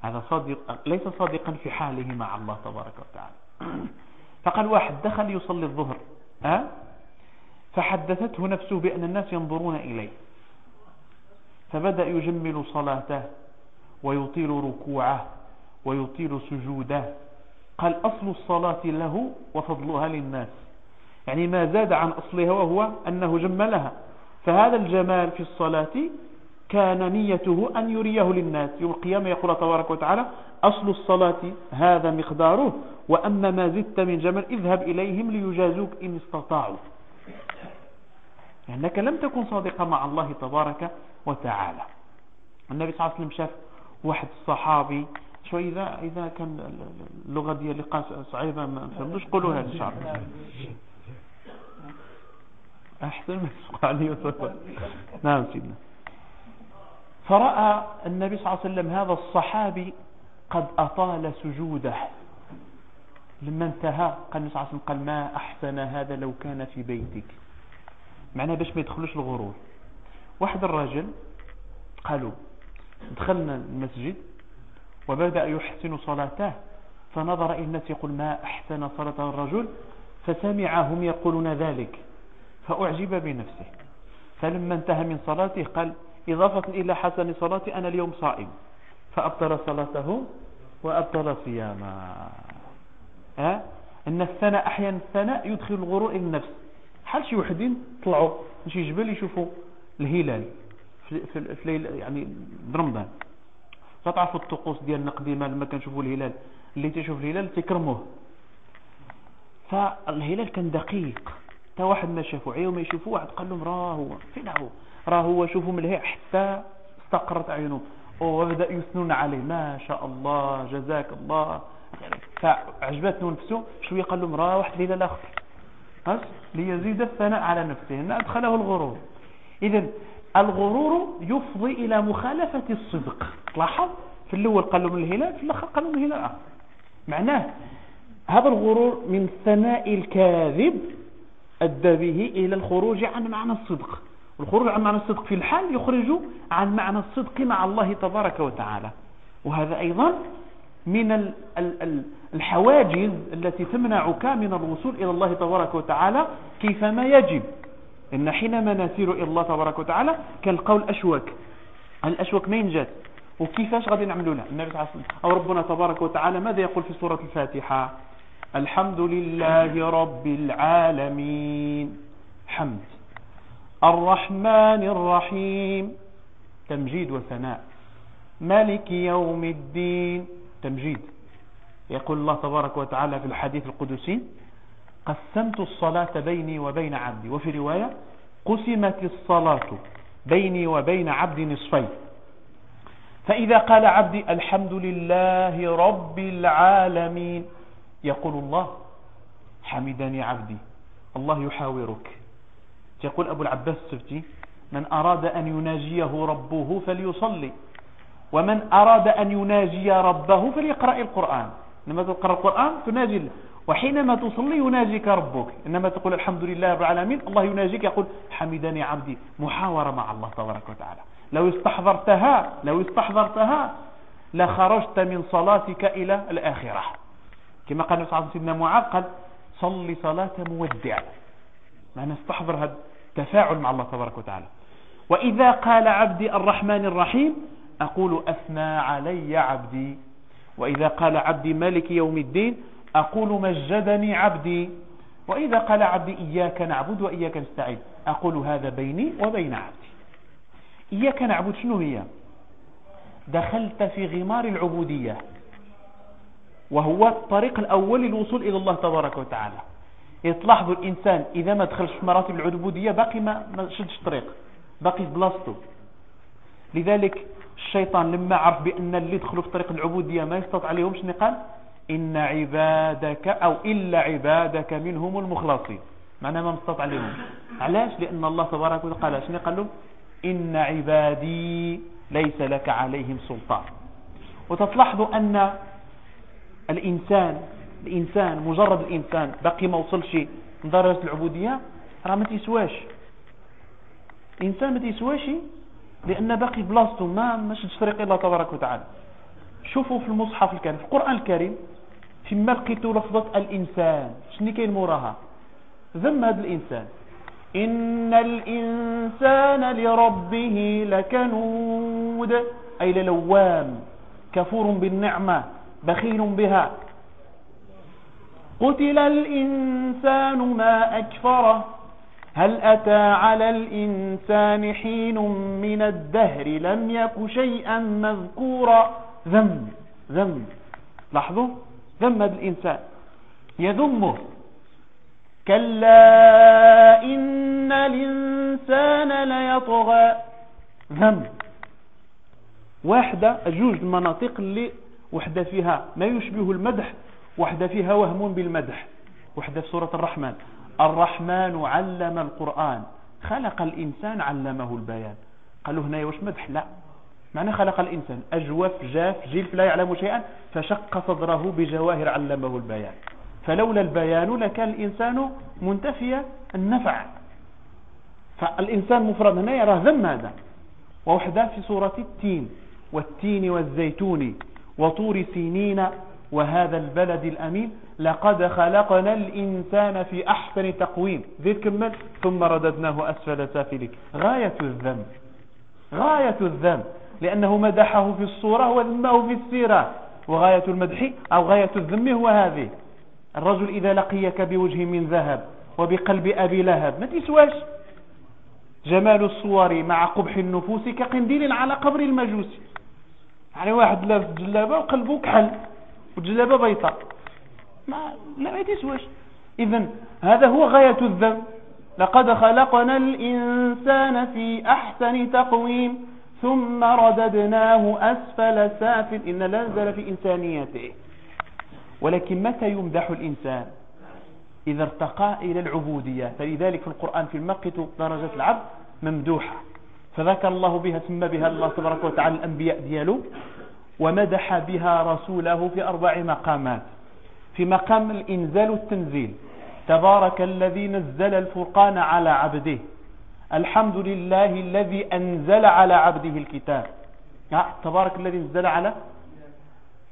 هذا صادق ليس صادقا في حاله مع الله تبارك وتعالى. فقال واحد دخل يصلي الظهر. أه؟ فحدثته نفسه بأن الناس ينظرون إليه. فبدأ يجمل صلاته ويطيل ركوعه ويطيل سجوده. قال أصل الصلاة له وفضلها للناس. يعني ما زاد عن أصلها وهو أنه جملها. فهذا الجمال في الصلاة كان نيته أن يريه للناس. يوم القيامة يقول تبارك وتعالى أصل الصلاة هذا مقداره وأما ما زدت من جمل اذهب إليهم ليجازوك إن استطاعوا. لأنك لم تكن صادقا مع الله تبارك وتعالى. النبي صلى الله عليه وسلم شاف واحد الصحابي شو إذا إذا كان اللغة دي اللقاء صعيبة ما فهموش قولوا هذا الشعر أحسن ما يسوق عليه نعم سيدنا. فرأى النبي صلى الله عليه وسلم هذا الصحابي قد أطال سجوده. لما انتهى قال النبي صلى الله عليه وسلم قال ما أحسن هذا لو كان في بيتك. معناه باش ما يدخلوش الغرور. واحد الرجل قالوا دخلنا المسجد وبدأ يحسن صلاته فنظر إلى الناس يقول ما أحسن صلاة الرجل؟ فسمعهم يقولون ذلك فأعجب بنفسه. فلما انتهى من صلاته قال إضافة إلى حسن صلاتي أنا اليوم صائم. فأبطل صلاته وأبطل صياما أه؟ أن الثناء أحيانا الثناء يدخل إلى النفس. حال شي وحدين طلعوا شي جبل يشوفوا الهلال في, في, في يعني برمضان فتعرفوا الطقوس ديالنا قديمه لما كنشوفوا الهلال. اللي تشوف الهلال تكرموه فالهلال كان دقيق. حتى واحد ما شافوا عيو ما يشوفوا واحد قال لهم راه هو فين هو؟ راه هو شوفوا ملهي حتى استقرت عينه. وبدأ يثنون عليه. ما شاء الله جزاك الله. فعجبته نفسه. شوية قال لهم راه واحد اخر بس ليزيد الثناء على نفسه. إن أدخله الغرور. اذا الغرور يفضي إلى مخالفة الصدق. لاحظ في الأول قال لهم الهلال في الآخر قال لهم الهلال اخر معناه هذا الغرور من ثناء الكاذب أدى به إلى الخروج عن معنى الصدق. والخروج عن معنى الصدق في الحال يخرج عن معنى الصدق مع الله تبارك وتعالى. وهذا أيضا من الحواجز التي تمنعك من الوصول إلى الله تبارك وتعالى كيفما يجب. إن حينما نسير إلى الله تبارك وتعالى كالقول أشوك. الأشوك مين جات وكيفاش غادي نعملوا له؟ النبي صلى الله عليه وسلم. أو ربنا تبارك وتعالى ماذا يقول في سورة الفاتحة؟ الحمد لله رب العالمين. حمد. الرحمن الرحيم. تمجيد وثناء مالك يوم الدين. تمجيد. يقول الله تبارك وتعالى في الحديث القدسي قسمت الصلاة بيني وبين عبدي. وفي رواية قسمت الصلاة بيني وبين عبدي نصفين. فإذا قال عبدي الحمد لله رب العالمين. يقول الله حمدني عبدي. الله يحاورك. يقول أبو العباس السبتي من أراد أن يناجيه ربه فليصلي ومن أراد أن يناجي ربه فليقرأ القرآن. إنما تقرأ القرآن تناجي الله وحينما تصلي يناجيك ربك. إنما تقول الحمد لله رب العالمين الله يناجيك يقول حمدني عبدي. محاورة مع الله تبارك وتعالى. لو استحضرتها لو استحضرتها لخرجت من صلاتك إلى الآخرة. كما قال سيدنا معاذ قال صلي صلاة مودع معنى استحضر هذا. التفاعل مع الله تبارك وتعالى. وإذا قال عبدي الرحمن الرحيم أقول أثنى علي عبدي. وإذا قال عبدي مالك يوم الدين أقول مجدني عبدي. وإذا قال عبدي إياك نعبد وإياك نستعين أقول هذا بيني وبين عبدي. إياك نعبد شنو هي؟ دخلت في غمار العبودية وهو الطريق الأول للوصول إلى الله تبارك وتعالى. يتلاحظوا الإنسان إذا ما دخلش في مراتب العبودية باقي ما شدش طريق باقي في بلاصته لذلك الشيطان لما عرف بأن اللي يدخلوا في طريق العبودية ما يستطيع عليهم شنو قال إن عبادك أو إلا عبادك منهم المخلصين. معنى ما مستطع عليهم. علاش؟ لأن الله تبارك وتعالى قال شنو قال لهم؟ إن عبادي ليس لك عليهم سلطان. وتتلاحظوا أن الإنسان الإنسان مجرد الإنسان. باقي ما وصلش لدرجة العبودية؟ راه ما تيسواش. الإنسان ما تيسواش لأن باقي بلاصته ما مشيش طريق الله تبارك وتعالى. شوفوا في المصحف الكريم في القرآن الكريم فيما لقيتوا لفظة الإنسان. شنو كاين موراها؟ ذم هذا الإنسان. إن الإنسان لربه لكنود أي للوام كفور بالنعمة بخيل بها. قتل الإنسان ما أكفره. هل أتى على الإنسان حين من الدهر؟ لم يك شيئا مذكورا. ذم ذم لاحظوا؟ ذم الإنسان. يذمه. كلا إن الإنسان ليطغى. ذم واحدة جوج المناطق اللي وحدة فيها ما يشبه المدح. وحدة فيها وهم بالمدح. وحدة في سورة الرحمن. الرحمن علم القرآن. خلق الإنسان علمه البيان. قالوا هنا وش مدح؟ لا. معنى خلق الإنسان. أجوف جاف جلف لا يعلم شيئا. فشق صدره بجواهر علمه البيان. فلولا البيان لكان الإنسان منتفي النفع. فالإنسان مفرد هنا يرى ذم هذا. ووحدة في سورة التين. والتين والزيتون. وطور سينين وهذا البلد الأمين لقد خلقنا الإنسان في أحسن تقويم. ذي كمل ثم رددناه أسفل سافلك غاية الذنب. غاية الذنب. لأنه مدحه في الصورة وذمه في السيرة. وغاية المدح أو غاية الذم هو هذه. الرجل إذا لقيك بوجه من ذهب وبقلب أبي لهب ما تسواش جمال الصور مع قبح النفوس كقنديل على قبر المجوس. يعني واحد لابس جلابة وقلبه كحل. وجلابة بيضاء ما لا ما تسواش إذا هذا هو غاية الذنب. لقد خلقنا الإنسان في أحسن تقويم ثم رددناه أسفل سافل. إن لا نزل في إنسانيته. ولكن متى يمدح الإنسان؟ إذا ارتقى إلى العبودية. فلذلك في القرآن في المقت درجة العبد ممدوحة. فذكر الله بها ثم بها الله تبارك وتعالى الأنبياء دياله ومدح بها رسوله في أربع مقامات. في مقام الإنزال والتنزيل. تبارك الذي نزل الفرقان على عبده. الحمد لله الذي أنزل على عبده الكتاب. تبارك الذي نزل على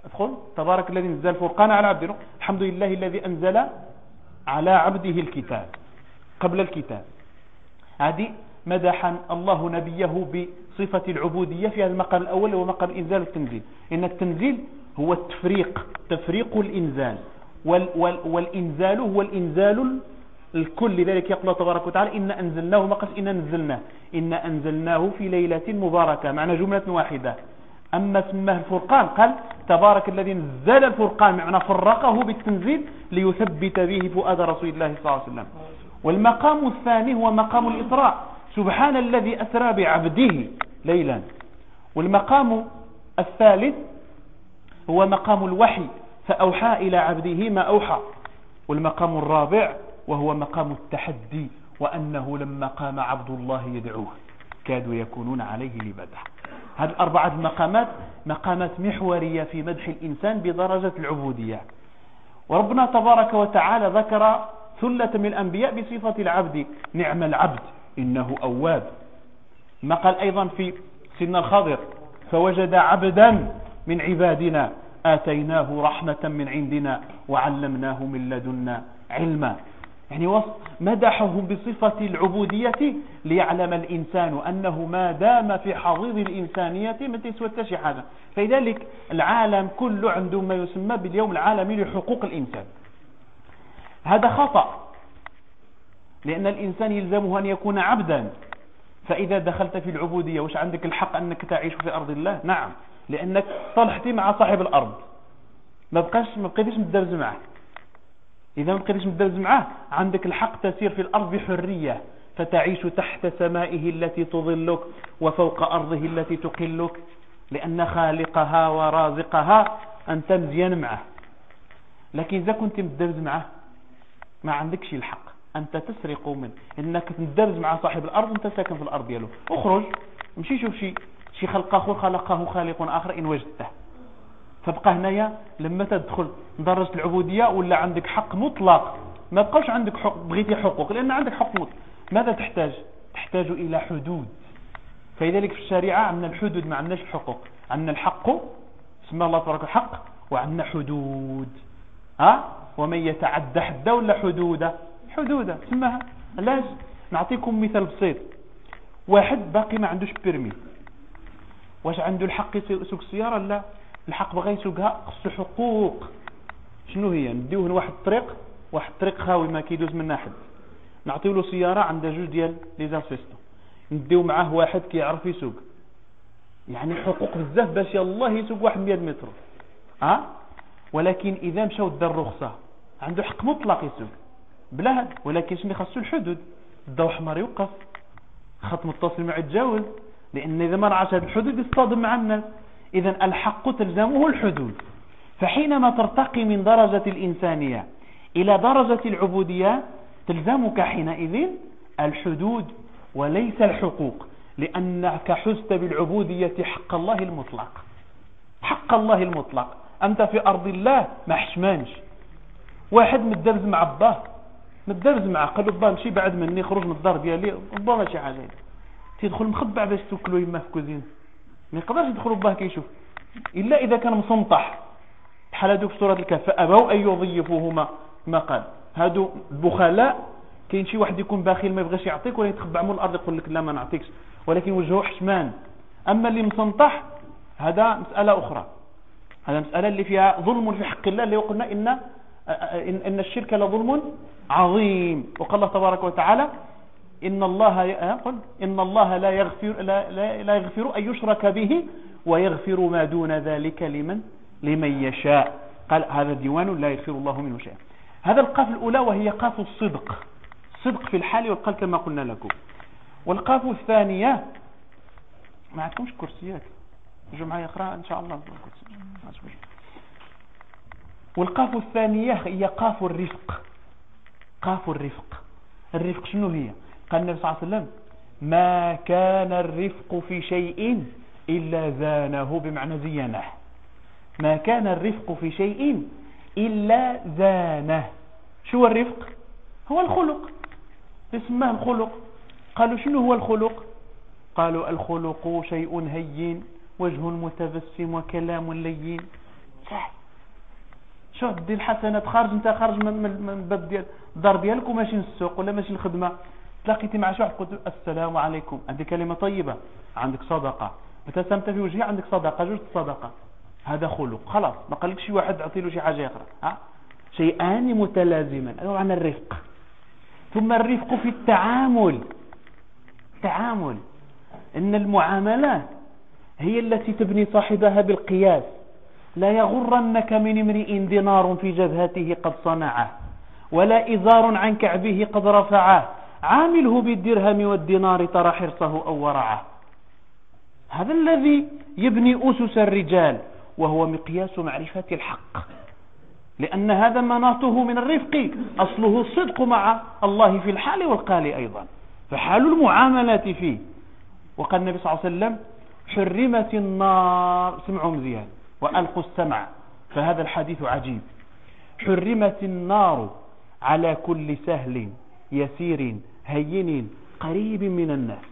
ادخل تبارك الذي نزل الفرقان على عبده. الحمد لله الذي أنزل على عبده الكتاب. قبل الكتاب. هذه مدح الله نبيه بصفة العبودية في هذا المقام الأول هو مقام الإنزال والتنزيل إن التنزيل هو التفريق تفريق الإنزال. وال وال والإنزال هو الإنزال الكل. لذلك يقول الله تبارك وتعالى إن أنزلناه قال إن نزلناه إن أنزلناه في ليلة مباركة معنى جملة واحدة. أما سماه الفرقان قال تبارك الذي نزل الفرقان معنى فرقه بالتنزيل ليثبت به فؤاد رسول الله صلى الله عليه وسلم. والمقام الثاني هو مقام الإسراء. سبحان الذي أسرى بعبده ليلا. والمقام الثالث هو مقام الوحي فأوحى إلى عبده ما أوحى. والمقام الرابع وهو مقام التحدي وأنه لما قام عبد الله يدعوه كادوا يكونون عليه لبدع هذه الأربعة المقامات مقامات محورية في مدح الإنسان بدرجة العبودية. وربنا تبارك وتعالى ذكر ثلة من الأنبياء بصفة العبد نعم العبد. إنه أواب. ما قال أيضا في سن الخضر فوجد عبدا من عبادنا آتيناه رحمة من عندنا وعلمناه من لدنا علما. يعني مدحهم بصفة العبودية ليعلم الإنسان أنه ما دام في حضيض الإنسانية ما تسوى شي حاجة. فلذلك العالم كله عنده ما يسمى باليوم العالمي لحقوق الإنسان. هذا خطأ. لأن الإنسان يلزمه أن يكون عبدا. فإذا دخلت في العبودية وش عندك الحق أنك تعيش في أرض الله؟ نعم. لأنك صلحتي مع صاحب الأرض. ما بقاش ما بقيتش متدرز معه إذا ما بقيتش متدرز معه عندك الحق تسير في الأرض بحرية. فتعيش تحت سمائه التي تظلك وفوق أرضه التي تقلك. لأن خالقها ورازقها أنت مزيان معه. لكن إذا كنت متدرز معه ما عندكش الحق. أنت تسرق منه إنك تندرز مع صاحب الأرض أنت ساكن في الأرض ديالو اخرج مشي شوف شي شي خلق آخر خلقه خالق آخر إن وجدته. فبقى هنايا لما تدخل درجة العبودية ولا عندك حق مطلق. ما بقاش عندك حق بغيتي حقوق لأن عندك حق مطلق. ماذا تحتاج؟ تحتاج إلى حدود. فلذلك في الشريعة عندنا الحدود ما عندناش الحقوق عندنا الحق اسم الله تبارك الحق وعندنا حدود. ها؟ ومن يتعدى حدا ولا حدوده حدودة. سماها علاش نعطيكم مثال بسيط. واحد باقي ما عندوش بيرمي واش عنده الحق يسوق السيارة؟ لا. الحق بغى يسوقها خصو حقوق شنو هي؟ نديوه لواحد الطريق. واحد الطريق خاوي ما كيدوز منها حد نعطيو له سيارة عندها جوج ديال لي زاسيستون نديو معاه واحد كيعرف يسوق. يعني حقوق بزاف باش يلاه يسوق واحد 100 متر. ها؟ ولكن إذا مشى ودار الرخصه عنده حق مطلق يسوق. بلا هاد ولكن شنو خاصو الحدود؟ الضوء أحمر يوقف خط متصل ما يتجاوز. لأن إذا ما رعاش هذه الحدود يصطدم مع الناس إذا الحق تلزمه الحدود. فحينما ترتقي من درجة الإنسانية إلى درجة العبودية تلزمك حينئذ الحدود وليس الحقوق. لأنك حزت بالعبودية حق الله المطلق. حق الله المطلق. أنت في أرض الله ما حشمانش واحد متدرز مع باه متدرز معه قال له باه مشي بعد مني خرج من الدار ديالي ربما شي حاجة. تيدخل مخبع باش توكلوا يما في كوزين. ما يقدرش يدخل باه كيشوف. إلا إذا كان مسنطح بحال هذوك سوره الكهف. فابوا أن يضيفوهما. ما قال. هادو البخلاء كاين شي واحد يكون باخيل ما يبغيش يعطيك ولا يتخبع من الأرض يقول لك لا ما نعطيكش. ولكن وجهه حشمان. أما اللي مسنطح هذا مسألة أخرى. هذا مسألة اللي فيها ظلم في حق الله اللي قلنا إن إن الشرك لظلم عظيم. وقال الله تبارك وتعالى إن الله قل. إن الله لا يغفر لا, لا, لا يغفر أن يشرك به ويغفر ما دون ذلك لمن لمن يشاء. قال هذا ديوان لا يغفر الله منه شيئا. هذا القاف الأولى وهي قاف الصدق. صدق في الحال والقال كما قلنا لكم. والقاف الثانية ما عندكمش كرسيات؟ الجمعة يقرأ إن شاء الله. والقاف الثانية هي قاف الرفق. قاف الرفق. الرفق شنو هي؟ قال النبي صلى الله عليه وسلم ما كان الرفق في شيء إلا زانه بمعنى زينه. ما كان الرفق في شيء إلا زانه شو الرفق؟ هو الخلق. اسمه الخلق. قالوا شنو هو الخلق؟ قالوا الخلق شيء هين وجه متبسم وكلام لين. سهل شوف دي الحسنات خارج انت خارج من الباب ديال الدار ديالك وماشي للسوق ولا ماشي الخدمه تلاقيتي مع شي واحد قلت السلام عليكم. عندك كلمة طيبة. عندك صدقة. ابتسمت في وجهي؟ عندك صدقة. جوج صدقة. هذا خلق. خلاص ما قالك شي واحد اعطي له شي حاجة يقرا ها؟ شيئان متلازمان هذا معنى الرفق. ثم الرفق في التعامل. التعامل. إن المعاملات هي التي تبني صاحبها بالقياس. لا يغرنك من امرئ دينار في جبهته قد صنعه ولا إزار عن كعبه قد رفعه عامله بالدرهم والدينار ترى حرصه أو ورعه. هذا الذي يبني أسس الرجال وهو مقياس معرفة الحق. لأن هذا مناطه من الرفق أصله الصدق مع الله في الحال والقال أيضا. فحال المعاملات فيه. وقال النبي صلى الله عليه وسلم حرمت النار سمعوا مزيان وألقوا السمع فهذا الحديث عجيب. حرمت النار على كل سهل يسير هين قريب من الناس.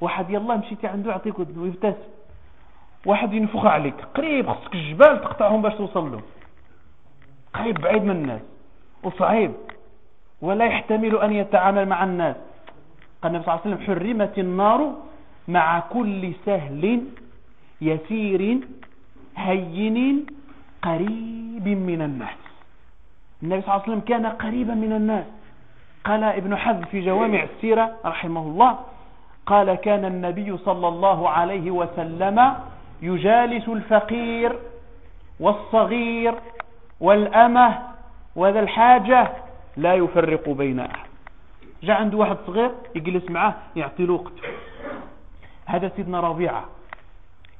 واحد يلا مشيتي عنده يعطيك ويبتسم واحد ينفخ عليك. قريب خصك الجبال تقطعهم باش توصل له. قريب بعيد من الناس. وصعيب. ولا يحتمل أن يتعامل مع الناس. قال النبي صلى الله عليه وسلم حرمت النار مع كل سهل يسير هين قريب من الناس. النبي صلى الله عليه وسلم كان قريبا من الناس. قال ابن حزم في جوامع السيرة رحمه الله قال كان النبي صلى الله عليه وسلم يجالس الفقير والصغير والأمة وذا الحاجة لا يفرق بين أحد. جاء عنده واحد صغير يجلس معه يعطي له وقته. هذا سيدنا ربيعة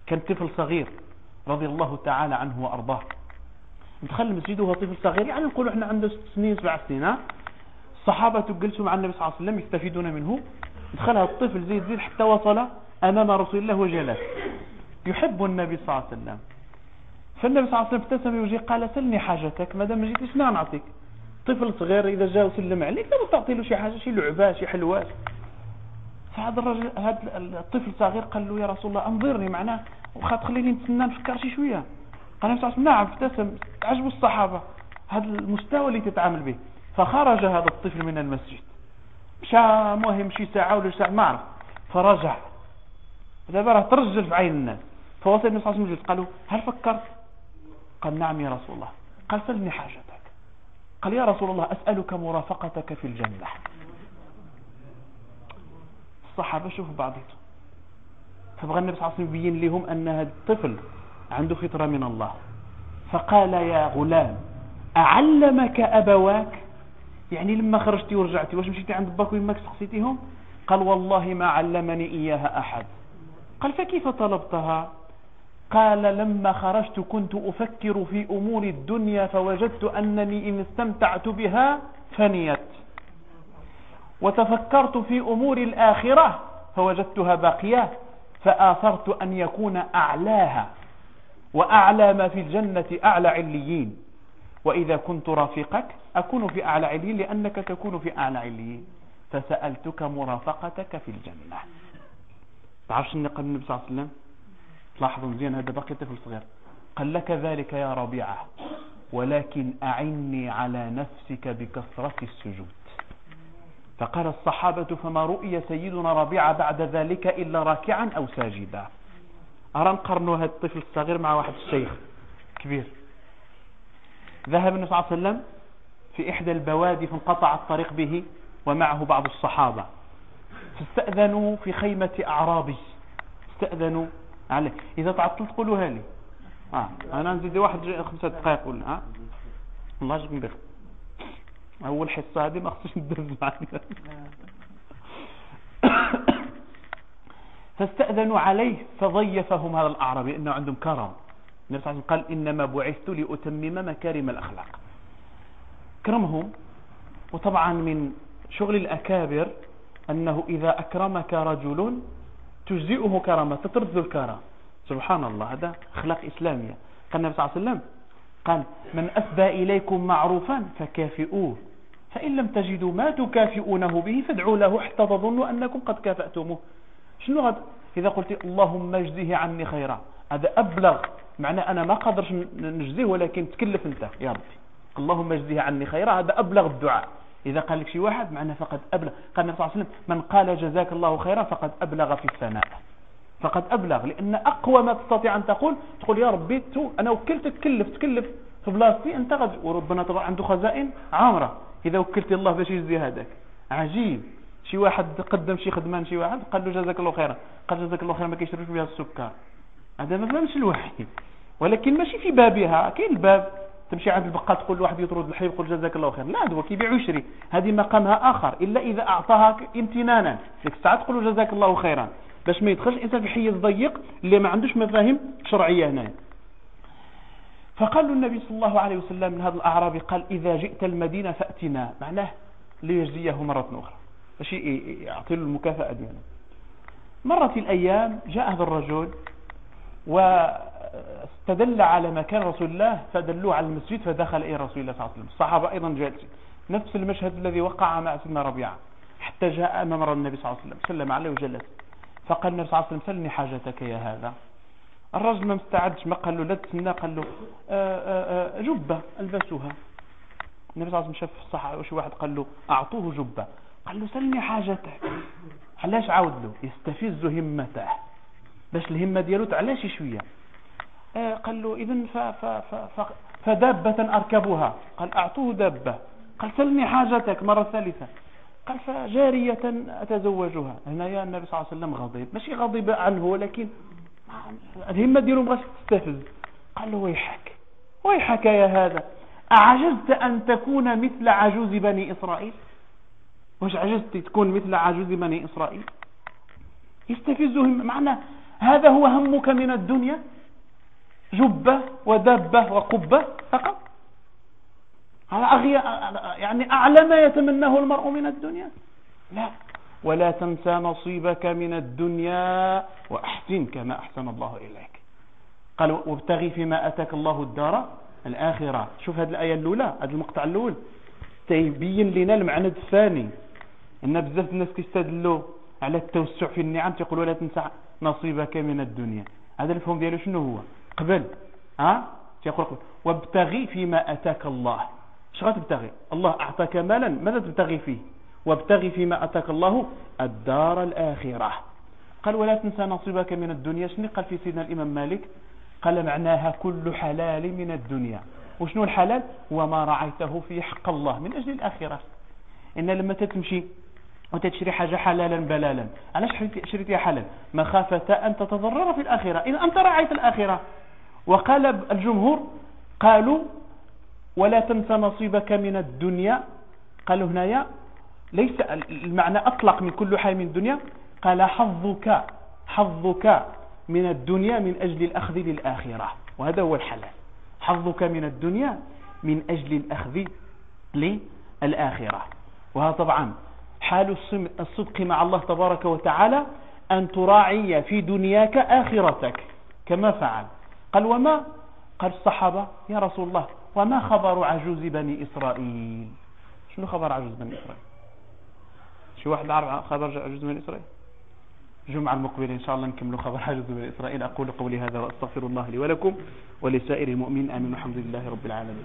كان طفل صغير. رضي الله تعالى عنه وأرضاه. دخل المسجد وهو طفل صغير يعني نقول إحنا عنده ست سنين سبع سنين الصحابة جلسوا مع النبي صلى الله عليه وسلم يستفيدون منه. دخل الطفل زيد زيد حتى وصل أمام رسول الله وجلس. يحب النبي صلى الله عليه وسلم. فالنبي صلى الله عليه وسلم ابتسم وجهه قال سلني حاجتك ما دام ما جيتش نعطيك؟ طفل صغير إذا جاء وسلم عليك لازم تعطي له شي حاجة شي لعبة شي حلوات فهذا الرجل هذا الطفل الصغير قال له يا رسول الله انظرني معناه. وخا تخليني نتسنى نفكر شي شوية. قال النبي نعم ابتسم عجبوا الصحابة هذا المستوى اللي تتعامل به. فخرج هذا الطفل من المسجد. مشى مهم شي ساعة ولا ساعة؟ ما عرف فرجع. دابا راه ترجل في عين الناس. فوصل النبي صلى الله عليه وسلم قالوا هل فكرت؟ قال نعم يا رسول الله. قال سلني حاجتك. قال يا رسول الله أسألك مرافقتك في الجنة. الصحابة شوفوا بعضهم فبغى النبي صلى الله عليه وسلم يبين لهم أن هذا الطفل عنده فطرة من الله. فقال يا غلام أعلمك أبواك؟ يعني لما خرجتي ورجعتي واش مشيتي عند باك ويماك سقسيتيهم؟ قال والله ما علمني إياها أحد. قال فكيف طلبتها؟ قال لما خرجت كنت أفكر في أمور الدنيا فوجدت أنني إن استمتعت بها فنيت. وتفكرت في أمور الآخرة فوجدتها باقية. فآثرت أن يكون أعلاها وأعلى ما في الجنة أعلى عليين. وإذا كنت رفيقك أكون في أعلى عليين لأنك تكون في أعلى عليين. فسألتك مرافقتك في الجنة. تعرفش أن قال النبي صلى الله عليه وسلم؟ تلاحظوا مزيان هذا باقي طفل صغير. قال لك ذلك يا ربيعة ولكن أعني على نفسك بكثرة السجود. فقال الصحابة فما رؤي سيدنا ربيعة بعد ذلك إلا راكعا أو ساجدا. أرى نقرنوا هذا الطفل الصغير مع واحد الشيخ كبير. ذهب النبي صلى الله عليه وسلم في إحدى البوادي فانقطع الطريق به ومعه بعض الصحابة. فاستأذنوا في خيمة أعرابي. استأذنوا. عليه إذا تعطلت قولوها لي. آه. أنا نزيد واحد خمسة دقائق قول آه. الله يجزيكم أول حصة هذه ما خصوش ندرس معنا فاستأذنوا عليه فضيفهم هذا الأعرابي إنه عندهم كرم. النبي صلى الله عليه وسلم قال إنما بعثت لأتمم مكارم الأخلاق. كرمهم وطبعا من شغل الأكابر أنه إذا أكرمك رجل تجزئه كرامة تطرد الكرم سبحان الله هذا أخلاق إسلامية. قال النبي صلى الله عليه وسلم قال من أسدى إليكم معروفا فكافئوه. فإن لم تجدوا ما تكافئونه به فادعوا له حتى تظنوا أنكم قد كافأتموه. شنو هذا؟ إذا قلت اللهم اجزه عني خيرا. هذا أبلغ معنى أنا ما قدرش نجزيه ولكن تكلف أنت يا ربي. اللهم اجزه عني خيرا هذا أبلغ الدعاء. إذا قال لك شي واحد معنى فقد أبلغ. قال النبي صلى الله عليه وسلم من قال جزاك الله خيرا فقد أبلغ في الثناء. فقد أبلغ لأن أقوى ما تستطيع أن تقول تقول يا ربي أنا وكلتك تكلف تكلف. في بلاصتي أنت غد وربنا طبعا عنده خزائن عامرة. إذا وكلت الله باش يجزي هذاك. عجيب. شي واحد قدم شي خدمة شي واحد قال له جزاك الله خيرا. قال جزاك الله خيرا ما كيشربش بها السكر. هذا ما فهمش الوحي ولكن ماشي في بابها. كاين الباب. تمشي عند البقال تقول لواحد يطرد الحليب يقول جزاك الله خيرا. لا هو كيبيع ويشري هذه مقامها آخر. إلا إذا أعطاها امتنانا. ديك الساعة تقول جزاك الله خيرا. باش ما يدخلش الإنسان في حيز ضيق اللي ما عندوش مفاهيم شرعية هنا فقال النبي صلى الله عليه وسلم من هذا الأعرابي قال إذا جئت المدينة فأتنا. معناه ليجزيه مرة أخرى. باش يعطي له المكافأة دياله مرت الأيام جاء هذا الرجل واستدل على مكان رسول الله فدلوه على المسجد فدخل إلى رسول الله صلى الله عليه وسلم. الصحابة أيضا جالسين. نفس المشهد الذي وقع مع سيدنا ربيعة حتى جاء أمام النبي صلى الله عليه وسلم. سلم عليه وجلس. فقال النبي صلى الله عليه وسلم سلني حاجتك يا هذا. الرجل ما مستعدش ما قال له لا تسنى قال له آه، آه، آه، جبة ألبسوها. النبي صلى الله عليه وسلم شاف الصحابة شي واحد قال له أعطوه جبة. قال له سلني حاجتك. علاش عاود له؟ يستفز همته. باش الهمة ديالو تعلى شي شوية قال له اذا ف ف ف فدابة اركبها قال أعطوه دابة. قال سلني حاجتك مرة ثالثة. قال فجارية أتزوجها. هنا يا النبي صلى الله عليه وسلم غضب. ماشي غضب عنه ولكن الهمة ديالو مغاش تستفز. قال له ويحك ويحك يا هذا. أعجزت أن تكون مثل عجوز بني إسرائيل؟ واش عجزت تكون مثل عجوز بني إسرائيل؟ يستفزهم معنى هذا هو همك من الدنيا؟ جبة ودبة وقبة فقط؟ على يعني أعلى ما يتمناه المرء من الدنيا؟ لا. ولا تنسى نصيبك من الدنيا وأحسن كما أحسن الله إليك. قال وابتغي فيما أتاك الله الدار الآخرة. شوف هذه الآية الأولى هذا المقطع الأول. تيبين لنا المعنى الثاني. إن بزاف الناس كيستدلوا على التوسع في النعم تقول ولا تنسى نصيبك من الدنيا. هذا الفهم ديالو شنو هو؟ قبل ها؟ تيقول وابتغي فيما أتاك الله. اش غتبتغي الله أعطاك مالا ماذا تبتغي فيه؟ وابتغي فيما أتاك الله الدار الآخرة. قال ولا تنسى نصيبك من الدنيا. شنو قال في سيدنا الإمام مالك؟ قال معناها كل حلال من الدنيا. وشنو الحلال؟ وما رعيته في حق الله. من أجل الآخرة. إن لما تتمشي وتشري حاجة حلالا بلالا علاش شريتها حلال مخافة أن تتضرر في الآخرة. إن أنت رعيت الآخرة. وقال الجمهور قالوا ولا تنس نصيبك من الدنيا. قالوا هنايا ليس المعنى أطلق من كل حي من الدنيا. قال حظك حظك من الدنيا من أجل الأخذ للآخرة. وهذا هو الحلال. حظك من الدنيا من أجل الأخذ للآخرة. وهذا طبعا حال الصدق مع الله تبارك وتعالى أن تراعي في دنياك آخرتك كما فعل. قال وما؟ قال الصحابة يا رسول الله وما خبر عجوز بني إسرائيل؟ شنو خبر عجوز بني إسرائيل؟ شي واحد عارف خبر عجوز بني إسرائيل؟ الجمعة المقبلة إن شاء الله نكمل خبر عجوز بني إسرائيل. أقول قولي هذا وأستغفر الله لي ولكم ولسائر المؤمنين آمين الحمد لله رب العالمين.